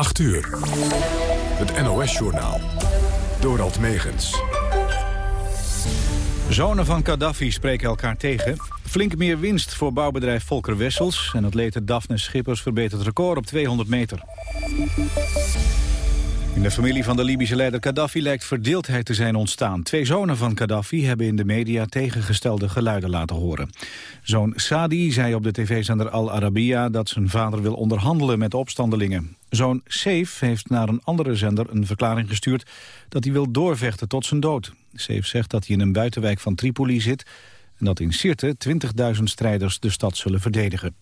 8 uur. Het NOS-journaal. Dorald Megens. Zonen van Gaddafi spreken elkaar tegen. Flink meer winst voor bouwbedrijf Volker Wessels... en atlete Daphne Schippers verbetert record op 200 meter. In de familie van de Libische leider Gaddafi lijkt verdeeldheid te zijn ontstaan. Twee zonen van Gaddafi hebben in de media tegengestelde geluiden laten horen. Zoon Sadi zei op de tv-zender Al Arabiya dat zijn vader wil onderhandelen met de opstandelingen. Zoon Seif heeft naar een andere zender een verklaring gestuurd dat hij wil doorvechten tot zijn dood. Seif zegt dat hij in een buitenwijk van Tripoli zit en dat in Sirte 20.000 strijders de stad zullen verdedigen.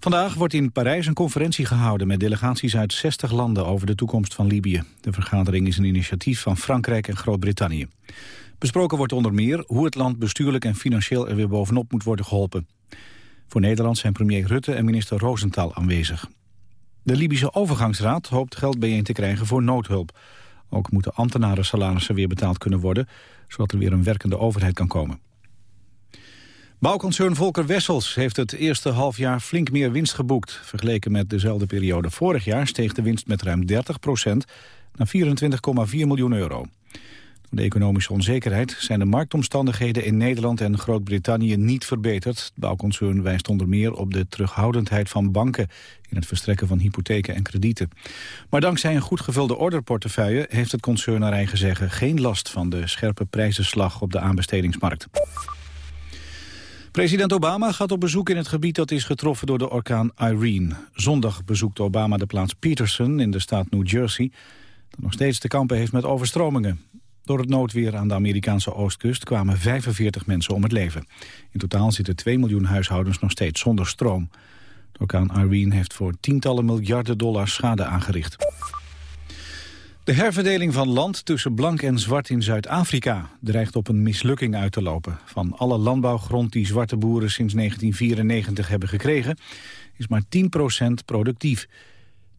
Vandaag wordt in Parijs een conferentie gehouden met delegaties uit 60 landen over de toekomst van Libië. De vergadering is een initiatief van Frankrijk en Groot-Brittannië. Besproken wordt onder meer hoe het land bestuurlijk en financieel er weer bovenop moet worden geholpen. Voor Nederland zijn premier Rutte en minister Rosenthal aanwezig. De Libische overgangsraad hoopt geld bijeen te krijgen voor noodhulp. Ook moeten ambtenaren salarissen weer betaald kunnen worden, zodat er weer een werkende overheid kan komen. Bouwconcern Volker Wessels heeft het eerste halfjaar flink meer winst geboekt. Vergeleken met dezelfde periode vorig jaar steeg de winst met ruim 30 procent naar 24,4 miljoen euro. Door de economische onzekerheid zijn de marktomstandigheden in Nederland en Groot-Brittannië niet verbeterd. Het bouwconcern wijst onder meer op de terughoudendheid van banken in het verstrekken van hypotheken en kredieten. Maar dankzij een goed gevulde orderportefeuille heeft het concern naar eigen zeggen geen last van de scherpe prijzenslag op de aanbestedingsmarkt. President Obama gaat op bezoek in het gebied dat is getroffen door de orkaan Irene. Zondag bezoekt Obama de plaats Peterson in de staat New Jersey... dat nog steeds te kampen heeft met overstromingen. Door het noodweer aan de Amerikaanse oostkust kwamen 45 mensen om het leven. In totaal zitten 2 miljoen huishoudens nog steeds zonder stroom. De orkaan Irene heeft voor tientallen miljarden dollars schade aangericht. De herverdeling van land tussen blank en zwart in Zuid-Afrika dreigt op een mislukking uit te lopen. Van alle landbouwgrond die zwarte boeren sinds 1994 hebben gekregen, is maar 10% productief.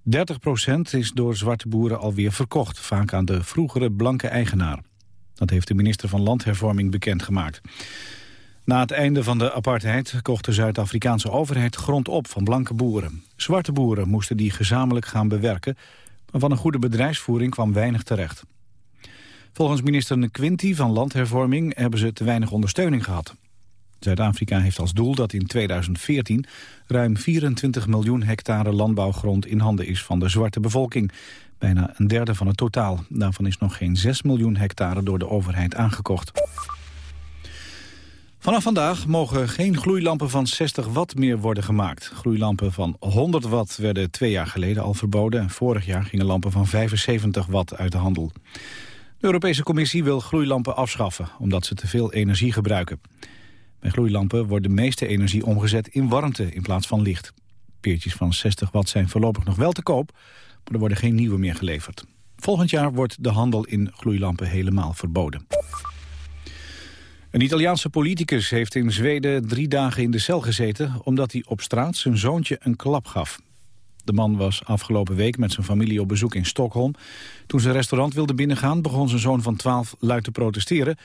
30% is door zwarte boeren alweer verkocht, vaak aan de vroegere blanke eigenaar. Dat heeft de minister van Landhervorming bekendgemaakt. Na het einde van de apartheid kocht de Zuid-Afrikaanse overheid grond op van blanke boeren. Zwarte boeren moesten die gezamenlijk gaan bewerken maar van een goede bedrijfsvoering kwam weinig terecht. Volgens minister Nkwinti van Landhervorming hebben ze te weinig ondersteuning gehad. Zuid-Afrika heeft als doel dat in 2014 ruim 24 miljoen hectare landbouwgrond in handen is van de zwarte bevolking. Bijna een derde van het totaal. Daarvan is nog geen 6 miljoen hectare door de overheid aangekocht. Vanaf vandaag mogen geen gloeilampen van 60 watt meer worden gemaakt. Gloeilampen van 100 watt werden twee jaar geleden al verboden... en vorig jaar gingen lampen van 75 watt uit de handel. De Europese Commissie wil gloeilampen afschaffen... omdat ze te veel energie gebruiken. Bij gloeilampen wordt de meeste energie omgezet in warmte in plaats van licht. Peertjes van 60 watt zijn voorlopig nog wel te koop... maar er worden geen nieuwe meer geleverd. Volgend jaar wordt de handel in gloeilampen helemaal verboden. Een Italiaanse politicus heeft in Zweden drie dagen in de cel gezeten... omdat hij op straat zijn zoontje een klap gaf. De man was afgelopen week met zijn familie op bezoek in Stockholm. Toen een restaurant wilde binnengaan... begon zijn zoon van 12 luid te protesteren...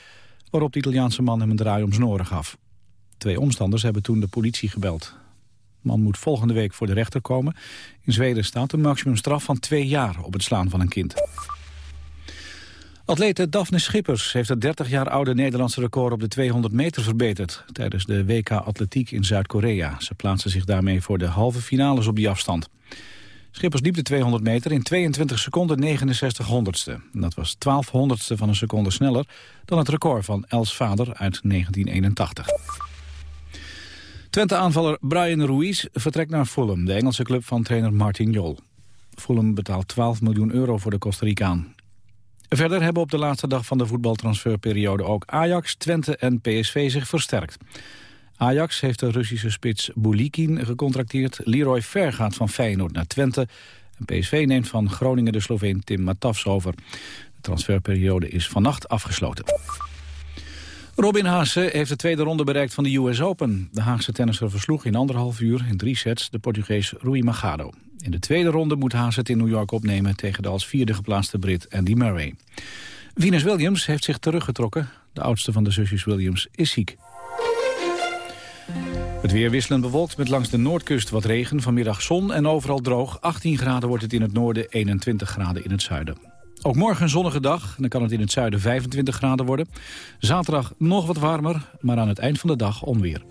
waarop de Italiaanse man hem een draai om zijn oren gaf. Twee omstanders hebben toen de politie gebeld. De man moet volgende week voor de rechter komen. In Zweden staat een maximumstraf van twee jaar op het slaan van een kind. Atlete Daphne Schippers heeft het 30 jaar oude Nederlandse record op de 200 meter verbeterd tijdens de WK Atletiek in Zuid-Korea. Ze plaatste zich daarmee voor de halve finales op die afstand. Schippers liep de 200 meter in 22 seconden 69 honderdste. Dat was 12 honderdste van een seconde sneller dan het record van Els Vader uit 1981. Twente-aanvaller Brian Ruiz vertrekt naar Fulham, de Engelse club van trainer Martin Jol. Fulham betaalt 12 miljoen euro voor de Costa Ricaan. Verder hebben op de laatste dag van de voetbaltransferperiode ook Ajax, Twente en PSV zich versterkt. Ajax heeft de Russische spits Bulikin gecontracteerd. Leroy Fer gaat van Feyenoord naar Twente. En PSV neemt van Groningen de Sloveen Tim Matafs over. De transferperiode is vannacht afgesloten. Robin Haase heeft de tweede ronde bereikt van de US Open. De Haagse tennisser versloeg in anderhalf uur in drie sets de Portugees Rui Machado. In de tweede ronde moet Haase het in New York opnemen tegen de als vierde geplaatste Brit Andy Murray. Venus Williams heeft zich teruggetrokken. De oudste van de zusjes Williams is ziek. Het weer wisselend bewolkt met langs de noordkust wat regen. Vanmiddag zon en overal droog. 18 graden wordt het in het noorden, 21 graden in het zuiden. Ook morgen een zonnige dag. Dan kan het in het zuiden 25 graden worden. Zaterdag nog wat warmer, maar aan het eind van de dag onweer.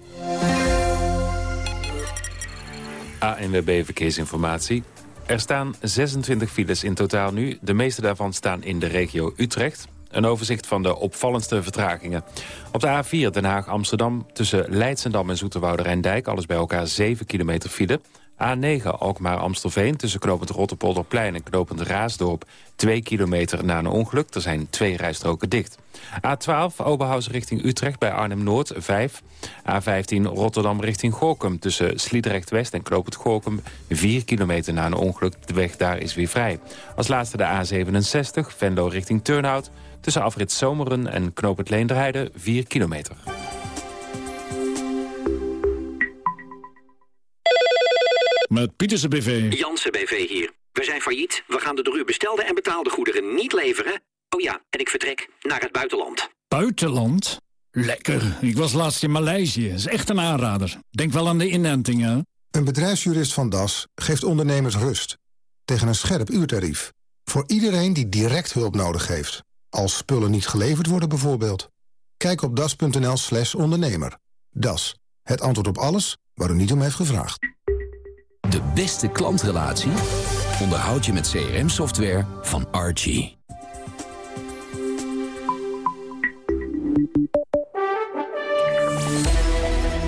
ANWB Verkeersinformatie. Er staan 26 files in totaal nu. De meeste daarvan staan in de regio Utrecht. Een overzicht van de opvallendste vertragingen. Op de A4 Den Haag-Amsterdam tussen Leidsendam en Zoeterwoude Rijndijk... alles bij elkaar 7 kilometer file. A9 Alkmaar-Amstelveen tussen knopend Rotterpolderplein en knopend Raasdorp... 2 kilometer na een ongeluk. Er zijn twee rijstroken dicht. A12 Oberhausen richting Utrecht bij Arnhem-Noord 5. A15 Rotterdam richting Gorkum tussen Sliedrecht-West en knopend Gorkum... 4 kilometer na een ongeluk. De weg daar is weer vrij. Als laatste de A67 Venlo richting Turnhout... tussen afrit Zomeren en knopend Leendrijden 4 kilometer. Met Pieterse BV. Jansen BV hier. We zijn failliet. We gaan de door u bestelde en betaalde goederen niet leveren. Oh ja, en ik vertrek naar het buitenland. Buitenland? Lekker. Ik was laatst in Maleisië. Is echt een aanrader. Denk wel aan de inentingen. Een bedrijfsjurist van Das geeft ondernemers rust. Tegen een scherp uurtarief. Voor iedereen die direct hulp nodig heeft. Als spullen niet geleverd worden bijvoorbeeld. Kijk op das.nl slash ondernemer. Das. Het antwoord op alles waar u niet om heeft gevraagd. De beste klantrelatie onderhoud je met CRM-software van Archie.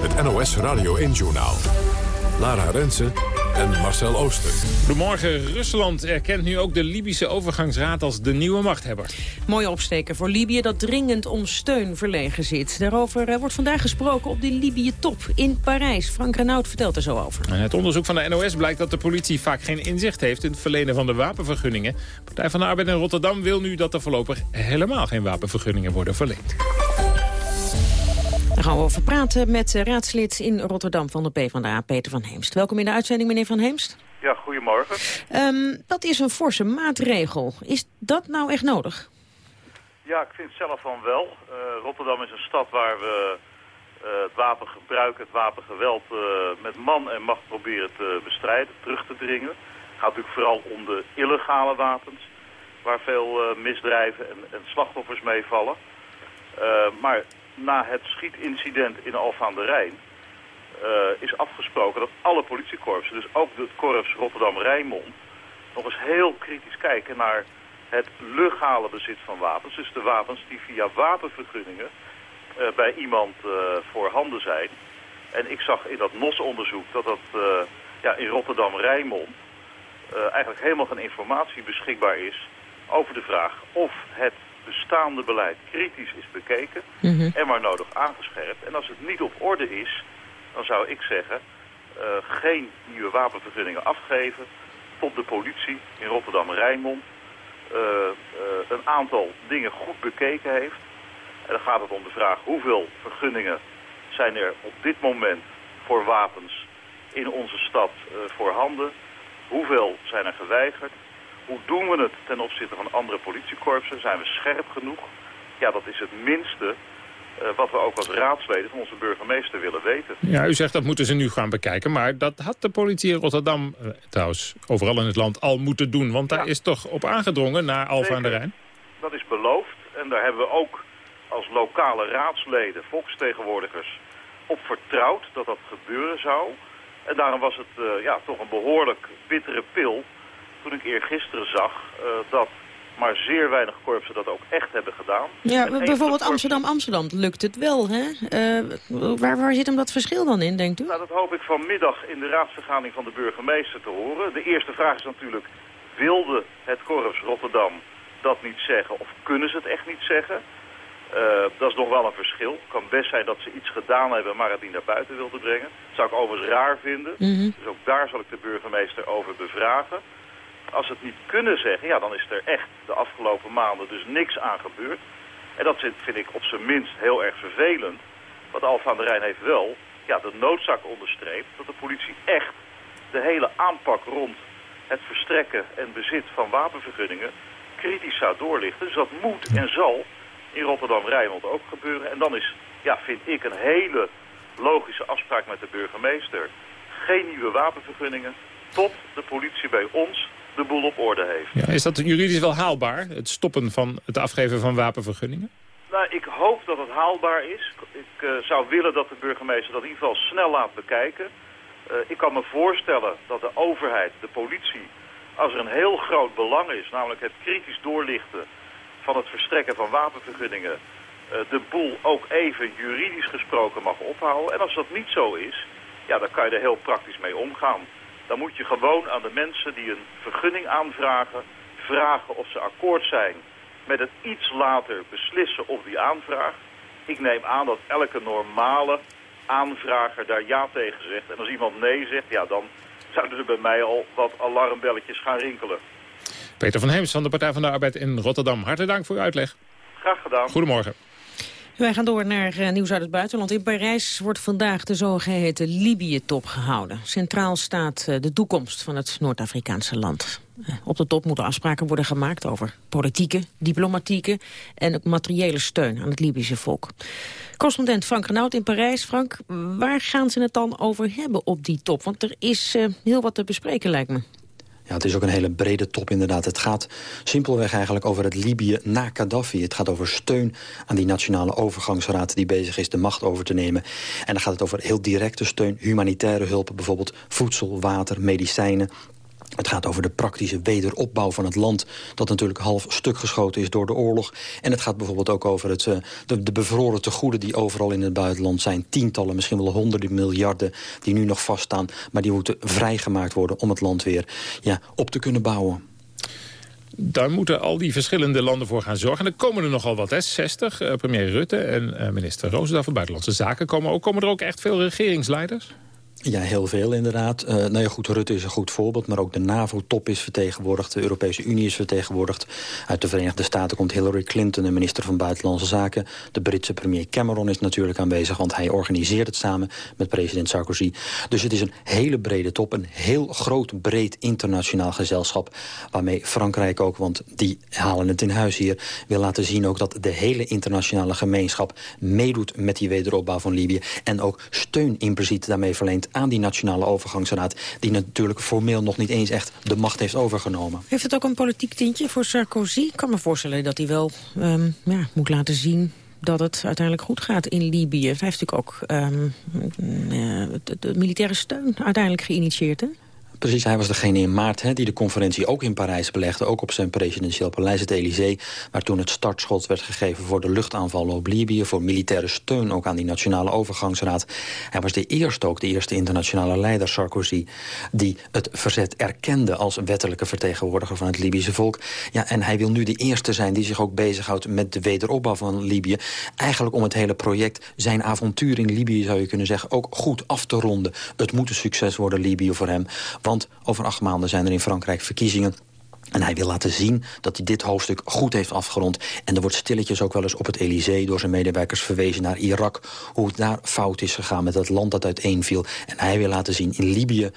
Het NOS Radio 1-journaal. Lara Rensen en Marcel Ooster. Goedemorgen. Rusland erkent nu ook de Libische overgangsraad als de nieuwe machthebber. Mooie opsteken voor Libië dat dringend om steun verlegen zit. Daarover eh, wordt vandaag gesproken op de Libië-top in Parijs. Frank Renaud vertelt er zo over. En het onderzoek van de NOS blijkt dat de politie vaak geen inzicht heeft... in het verlenen van de wapenvergunningen. Partij van de Arbeid in Rotterdam wil nu dat er voorlopig helemaal geen wapenvergunningen worden verleend. Daar gaan we over praten met raadslid in Rotterdam van de PvdA, Peter van Heemst. Welkom in de uitzending, meneer van Heemst. Ja, goedemorgen. Um, dat is een forse maatregel. Is dat nou echt nodig? Ja, ik vind zelf van wel. Uh, Rotterdam is een stad waar we uh, het wapengebruik, het wapengeweld uh, met man en macht proberen te bestrijden, terug te dringen. Het gaat natuurlijk vooral om de illegale wapens, waar veel misdrijven en, en slachtoffers meevallen. maar na het schietincident in Alphen aan de Rijn... Uh, is afgesproken dat alle politiekorpsen, dus ook het korps Rotterdam-Rijnmond... nog eens heel kritisch kijken naar het legale bezit van wapens. Dus de wapens die via wapenvergunningen uh, bij iemand uh, voorhanden zijn. En ik zag in dat NOS-onderzoek dat dat ja, in Rotterdam-Rijnmond... eigenlijk helemaal geen informatie beschikbaar is over de vraag of het bestaande beleid kritisch is bekeken Mhm. en waar nodig aangescherpt. En als het niet op orde is, dan zou ik zeggen, uh, geen nieuwe wapenvergunningen afgeven tot de politie in Rotterdam-Rijnmond uh, uh, een aantal dingen goed bekeken heeft. En dan gaat het om de vraag hoeveel vergunningen zijn er op dit moment voor wapens in onze stad voorhanden. Hoeveel zijn er geweigerd? Hoe doen we het ten opzichte van andere politiekorpsen? Zijn we scherp genoeg? Ja, dat is het minste uh, wat we ook als raadsleden van onze burgemeester willen weten. Ja, u zegt dat moeten ze nu gaan bekijken. Maar dat had de politie in Rotterdam, uh, trouwens overal in het land, al moeten doen. Want daar ja. is toch op aangedrongen naar Alphen aan de Rijn? Dat is beloofd. En daar hebben we ook als lokale raadsleden, volksvertegenwoordigers, op vertrouwd dat dat gebeuren zou. En daarom was het uh, ja, toch een behoorlijk bittere pil toen ik eergisteren zag uh, dat maar zeer weinig korpsen dat ook echt hebben gedaan. Ja, bijvoorbeeld Amsterdam-Amsterdam lukt het wel, hè? Uh, waar, waar zit hem dat verschil dan in, denkt u? Nou, dat hoop ik vanmiddag in de raadsvergadering van de burgemeester te horen. De eerste vraag is natuurlijk, wilde het korps Rotterdam dat niet zeggen of kunnen ze het echt niet zeggen? Uh, dat is nog wel een verschil. Het kan best zijn dat ze iets gedaan hebben, maar het niet naar buiten wilden brengen. Dat zou ik overigens raar vinden. Mm -hmm. Dus ook daar zal ik de burgemeester over bevragen. Als ze het niet kunnen zeggen, ja, dan is er echt de afgelopen maanden dus niks aan gebeurd. En dat vind ik op zijn minst heel erg vervelend. Want Alphen aan de Rijn heeft wel ja, de noodzaak onderstreept dat de politie echt de hele aanpak rond het verstrekken en bezit van wapenvergunningen kritisch zou doorlichten. Dus dat moet en zal in Rotterdam-Rijnmond ook gebeuren. En dan is, ja, vind ik, een hele logische afspraak met de burgemeester. Geen nieuwe wapenvergunningen tot de politie bij ons de boel op orde heeft. Ja, is dat juridisch wel haalbaar, het stoppen van het afgeven van wapenvergunningen? Nou, ik hoop dat het haalbaar is. Ik uh, zou willen dat de burgemeester dat in ieder geval snel laat bekijken. Uh, ik kan me voorstellen dat de overheid, de politie, als er een heel groot belang is, namelijk het kritisch doorlichten van het verstrekken van wapenvergunningen, uh, de boel ook even juridisch gesproken mag ophouden. En als dat niet zo is, ja, dan kan je er heel praktisch mee omgaan. Dan moet je gewoon aan de mensen die een vergunning aanvragen, vragen of ze akkoord zijn met het iets later beslissen op die aanvraag. Ik neem aan dat elke normale aanvrager daar ja tegen zegt. En als iemand nee zegt, ja, dan zouden er bij mij al wat alarmbelletjes gaan rinkelen. Peter van Heems van de Partij van de Arbeid in Rotterdam. Hartelijk dank voor uw uitleg. Graag gedaan. Goedemorgen. Wij gaan door naar uh, nieuws uit het buitenland. In Parijs wordt vandaag de zogeheten Libië-top gehouden. Centraal staat uh, de toekomst van het Noord-Afrikaanse land. Uh, op de top moeten afspraken worden gemaakt over politieke, diplomatieke en ook materiële steun aan het Libische volk. Correspondent Frank Renaud in Parijs. Frank, waar gaan ze het dan over hebben op die top? Want er is heel wat te bespreken lijkt me. Ja, het is ook een hele brede top inderdaad. Het gaat simpelweg eigenlijk over het Libië na Gaddafi. Het gaat over steun aan die nationale overgangsraad... die bezig is de macht over te nemen. En dan gaat het over heel directe steun, humanitaire hulp... bijvoorbeeld voedsel, water, medicijnen... Het gaat over de praktische wederopbouw van het land... dat natuurlijk half stuk geschoten is door de oorlog. En het gaat bijvoorbeeld ook over het, de, de bevroren tegoeden... die overal in het buitenland zijn. Tientallen, misschien wel honderden miljarden... die nu nog vaststaan, maar die moeten vrijgemaakt worden... om het land weer ja, op te kunnen bouwen. Daar moeten al die verschillende landen voor gaan zorgen. En er komen er nogal wat, hè? 60. Uh, premier Rutte en uh, minister Roosendaal van Buitenlandse Zaken komen ook. Komen er ook echt veel regeringsleiders? Ja, heel veel inderdaad. Uh, nou ja, goed, Rutte is een goed voorbeeld, maar ook de NAVO-top is vertegenwoordigd. De Europese Unie is vertegenwoordigd. Uit de Verenigde Staten komt Hillary Clinton, de minister van Buitenlandse Zaken. De Britse premier Cameron is natuurlijk aanwezig, want hij organiseert het samen met president Sarkozy. Dus het is een hele brede top, een heel groot, breed internationaal gezelschap. Waarmee Frankrijk ook, want die halen het in huis hier, wil laten zien ook dat de hele internationale gemeenschap meedoet met die wederopbouw van Libië. En ook steun impliciet daarmee verleent aan die Nationale Overgangsraad... die natuurlijk formeel nog niet eens echt de macht heeft overgenomen. Heeft het ook een politiek tintje voor Sarkozy? Ik kan me voorstellen dat hij wel um, ja, moet laten zien dat het uiteindelijk goed gaat in Libië. Hij heeft natuurlijk ook um, uh, de, de militaire steun uiteindelijk geïnitieerd, hè? Precies, hij was degene in maart hè, die de conferentie ook in Parijs belegde. Ook op zijn presidentieel paleis, het Elysée. Waar toen het startschot werd gegeven voor de luchtaanvallen op Libië. Voor militaire steun ook aan die Nationale Overgangsraad. Hij was de eerste ook, de eerste internationale leider, Sarkozy. Die het verzet erkende als wettelijke vertegenwoordiger van het Libische volk. Ja, en hij wil nu de eerste zijn die zich ook bezighoudt met de wederopbouw van Libië. Eigenlijk om het hele project, zijn avontuur in Libië zou je kunnen zeggen, ook goed af te ronden. Het moet een succes worden, Libië, voor hem. Over acht maanden zijn er in Frankrijk verkiezingen. En hij wil laten zien dat hij dit hoofdstuk goed heeft afgerond. En er wordt stilletjes ook wel eens op het Elysée door zijn medewerkers verwezen naar Irak. Hoe het daar fout is gegaan met het land dat uiteenviel. En hij wil laten zien, in Libië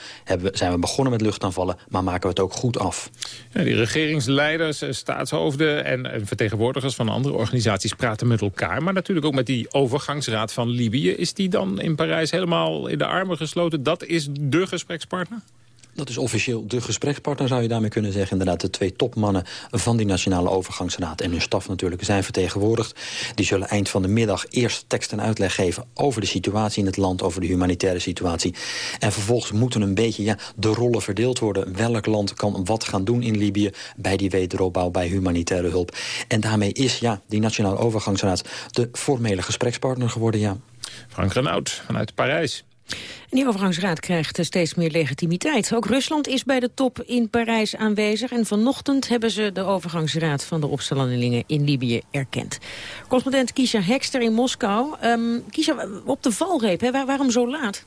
zijn we begonnen met luchtaanvallen... maar maken we het ook goed af. Ja, die regeringsleiders, eh, staatshoofden en, en vertegenwoordigers van andere organisaties praten met elkaar. Maar natuurlijk ook met die overgangsraad van Libië. Is die dan in Parijs helemaal in de armen gesloten? Dat is de gesprekspartner? Dat is officieel de gesprekspartner, zou je daarmee kunnen zeggen. Inderdaad, de twee topmannen van die Nationale Overgangsraad... en hun staf natuurlijk zijn vertegenwoordigd. Die zullen eind van de middag eerst tekst en uitleg geven... over de situatie in het land, over de humanitaire situatie. En vervolgens moeten een beetje ja, de rollen verdeeld worden. Welk land kan wat gaan doen in Libië... bij die wederopbouw, bij humanitaire hulp. En daarmee is ja, die Nationale Overgangsraad... de formele gesprekspartner geworden, ja. Frank Renaud vanuit Parijs. Die overgangsraad krijgt steeds meer legitimiteit. Ook Rusland is bij de top in Parijs aanwezig. En vanochtend hebben ze de overgangsraad van de opstandelingen in Libië erkend. Correspondent Kisha Hekster in Moskou. Um, op de valreep, waarom zo laat?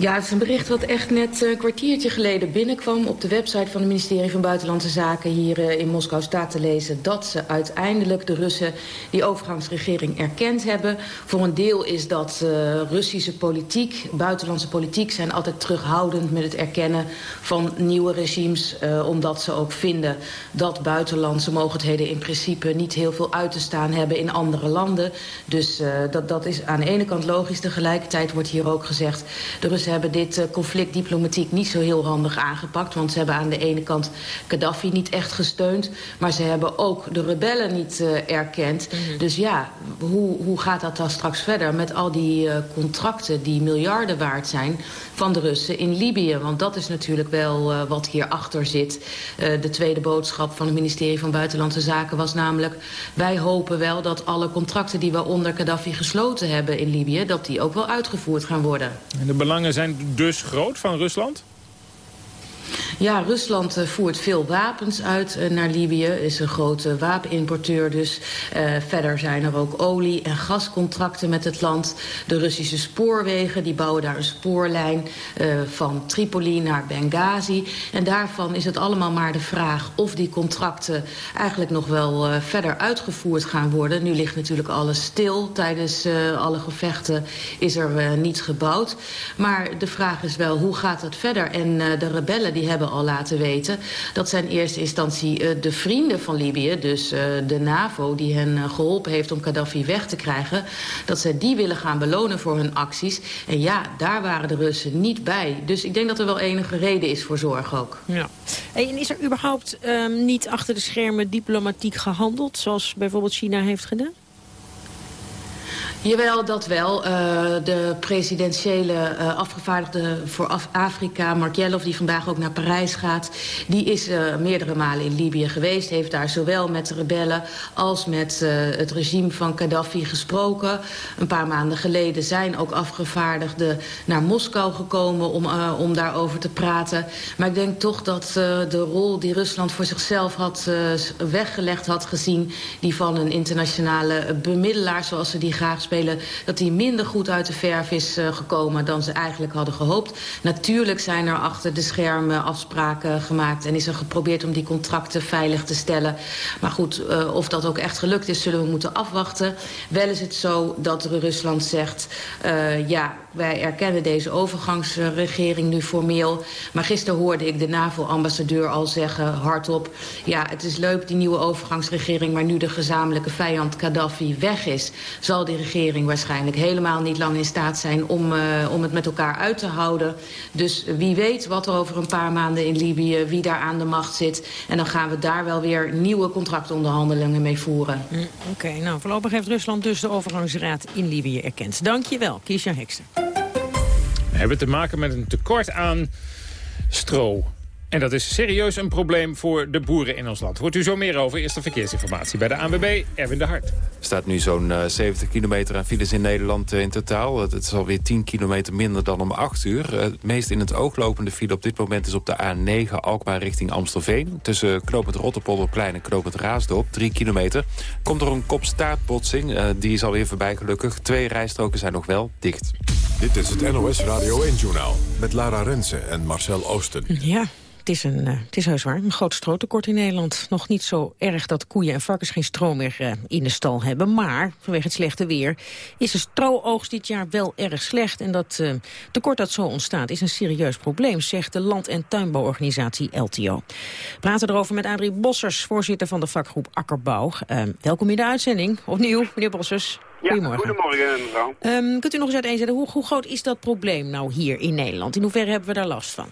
Ja, het is een bericht wat echt net een kwartiertje geleden binnenkwam. Op de website van het ministerie van Buitenlandse Zaken hier in Moskou staat te lezen... dat ze uiteindelijk de Russen die overgangsregering erkend hebben. Voor een deel is dat uh, Russische politiek, buitenlandse politiek... zijn altijd terughoudend met het erkennen van nieuwe regimes... Omdat ze ook vinden dat buitenlandse mogelijkheden in principe... niet heel veel uit te staan hebben in andere landen. Dus dat, dat is aan de ene kant logisch. Tegelijkertijd wordt hier ook gezegd... de Russen hebben dit conflict diplomatiek niet zo heel handig aangepakt. Want ze hebben aan de ene kant Gaddafi niet echt gesteund. Maar ze hebben ook de rebellen niet uh, erkend. Mm -hmm. Dus ja, hoe, hoe gaat dat dan straks verder met al die uh, contracten die miljarden waard zijn van de Russen in Libië? Want dat is natuurlijk wel uh, wat hierachter zit. de tweede boodschap van het ministerie van Buitenlandse Zaken was namelijk... wij hopen wel dat alle contracten die we onder Gaddafi gesloten hebben in Libië... dat die ook wel uitgevoerd gaan worden. En de belangen zijn dus groot van Rusland? Ja, Rusland uh, voert veel wapens uit uh, naar Libië. Is een grote wapenimporteur dus. Uh, verder zijn er ook olie- en gascontracten met het land. De Russische spoorwegen die bouwen daar een spoorlijn van Tripoli naar Benghazi. En daarvan is het allemaal maar de vraag of die contracten eigenlijk nog wel verder uitgevoerd gaan worden. Nu ligt natuurlijk alles stil. Tijdens alle gevechten is er niets gebouwd. Maar de vraag is wel hoe gaat het verder? En de rebellen die hebben al laten weten... dat zijn in eerste instantie uh, de vrienden van Libië, dus uh, de NAVO... die hen uh, geholpen heeft om Gaddafi weg te krijgen... dat zij die willen gaan belonen voor hun acties. En ja, daar waren de Russen niet bij. Dus ik denk dat er wel enige reden is voor zorg ook. Ja. En is er überhaupt um, niet achter de schermen diplomatiek gehandeld... zoals bijvoorbeeld China heeft gedaan? Jawel, dat wel. Uh, de presidentiële uh, afgevaardigde voor Af Afrika, Mark Jellof, die vandaag ook naar Parijs gaat... die is uh, meerdere malen in Libië geweest. Heeft daar zowel met de rebellen als met het regime van Gaddafi gesproken. Een paar maanden geleden zijn ook afgevaardigden naar Moskou gekomen... om, om daarover te praten. Maar ik denk toch dat de rol die Rusland voor zichzelf had weggelegd had gezien... die van een internationale bemiddelaar, zoals ze die graag spelen... dat die minder goed uit de verf is uh, gekomen dan ze eigenlijk hadden gehoopt. Natuurlijk zijn er achter de schermen afspraken gemaakt... en is er geprobeerd om die contracten veilig te stellen. Maar goed, uh, of dat ook echt gelukt is, zullen we moeten afwachten. Wel is het zo dat Rusland zegt... Uh, ja, wij erkennen deze overgangsregering nu formeel. Maar gisteren hoorde ik de NAVO-ambassadeur al zeggen hardop... ja, het is leuk, die nieuwe overgangsregering... maar nu de gezamenlijke vijand Gaddafi weg is... zal die regering waarschijnlijk helemaal niet lang in staat zijn... om, uh, om het met elkaar uit te houden. Dus wie weet wat er over een paar maanden in Libië... wie daar aan de macht zit. En dan gaan we daar wel weer nieuwe contractonderhandelingen mee voeren. Mm, Oké, nou voorlopig heeft Rusland dus de overgangsraad in Libië erkend. Dank je wel, Kiesja Hekster. Hebben te maken met een tekort aan stro. En dat is serieus een probleem voor de boeren in ons land. Hoort u zo meer over. Eerste verkeersinformatie bij de ANWB, Erwin de Hart. Er staat nu zo'n uh, 70 kilometer aan files in Nederland uh, in totaal. Het is alweer 10 kilometer minder dan om 8 uur. Uh, het meest in het oog lopende file op dit moment is op de A9 Alkmaar richting Amstelveen. Tussen knooppunt Rotterpolderplein en knooppunt Raasdorp, 3 kilometer. Komt er een kopstaartbotsing, uh, die is alweer voorbij gelukkig. Twee rijstroken zijn nog wel dicht. Dit is het NOS Radio 1-journaal met Lara Rensen en Marcel Oosten. Ja. Het is, een, uh, het is heus waar, een groot stroottekort in Nederland. Nog niet zo erg dat koeien en varkens geen stro meer uh, in de stal hebben. Maar vanwege het slechte weer is de stroooogst dit jaar wel erg slecht. En dat uh, tekort dat zo ontstaat is een serieus probleem, zegt de land- en tuinbouworganisatie LTO. We praten erover met Adrie Bossers, voorzitter van de vakgroep Akkerbouw. welkom in de uitzending. Opnieuw, meneer Bossers. Goedemorgen. Goedemorgen mevrouw. Um, kunt u nog eens uiteenzetten, hoe, hoe groot is dat probleem nou hier in Nederland? In hoeverre hebben we daar last van?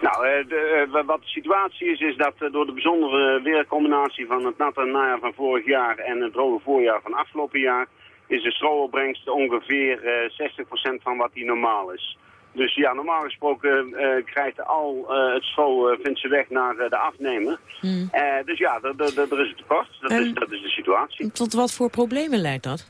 Nou, de, wat de situatie is, is dat door de bijzondere weercombinatie van het natte najaar van vorig jaar en het droge voorjaar van afgelopen jaar, is de strooopbrengst ongeveer uh, 60% van wat die normaal is. Dus ja, normaal gesproken uh, krijgt al uh, het stro, uh, vindt ze weg naar de afnemer. Hmm. dus ja, er is het tekort. Dat, is, dat is de situatie. Tot wat voor problemen leidt dat?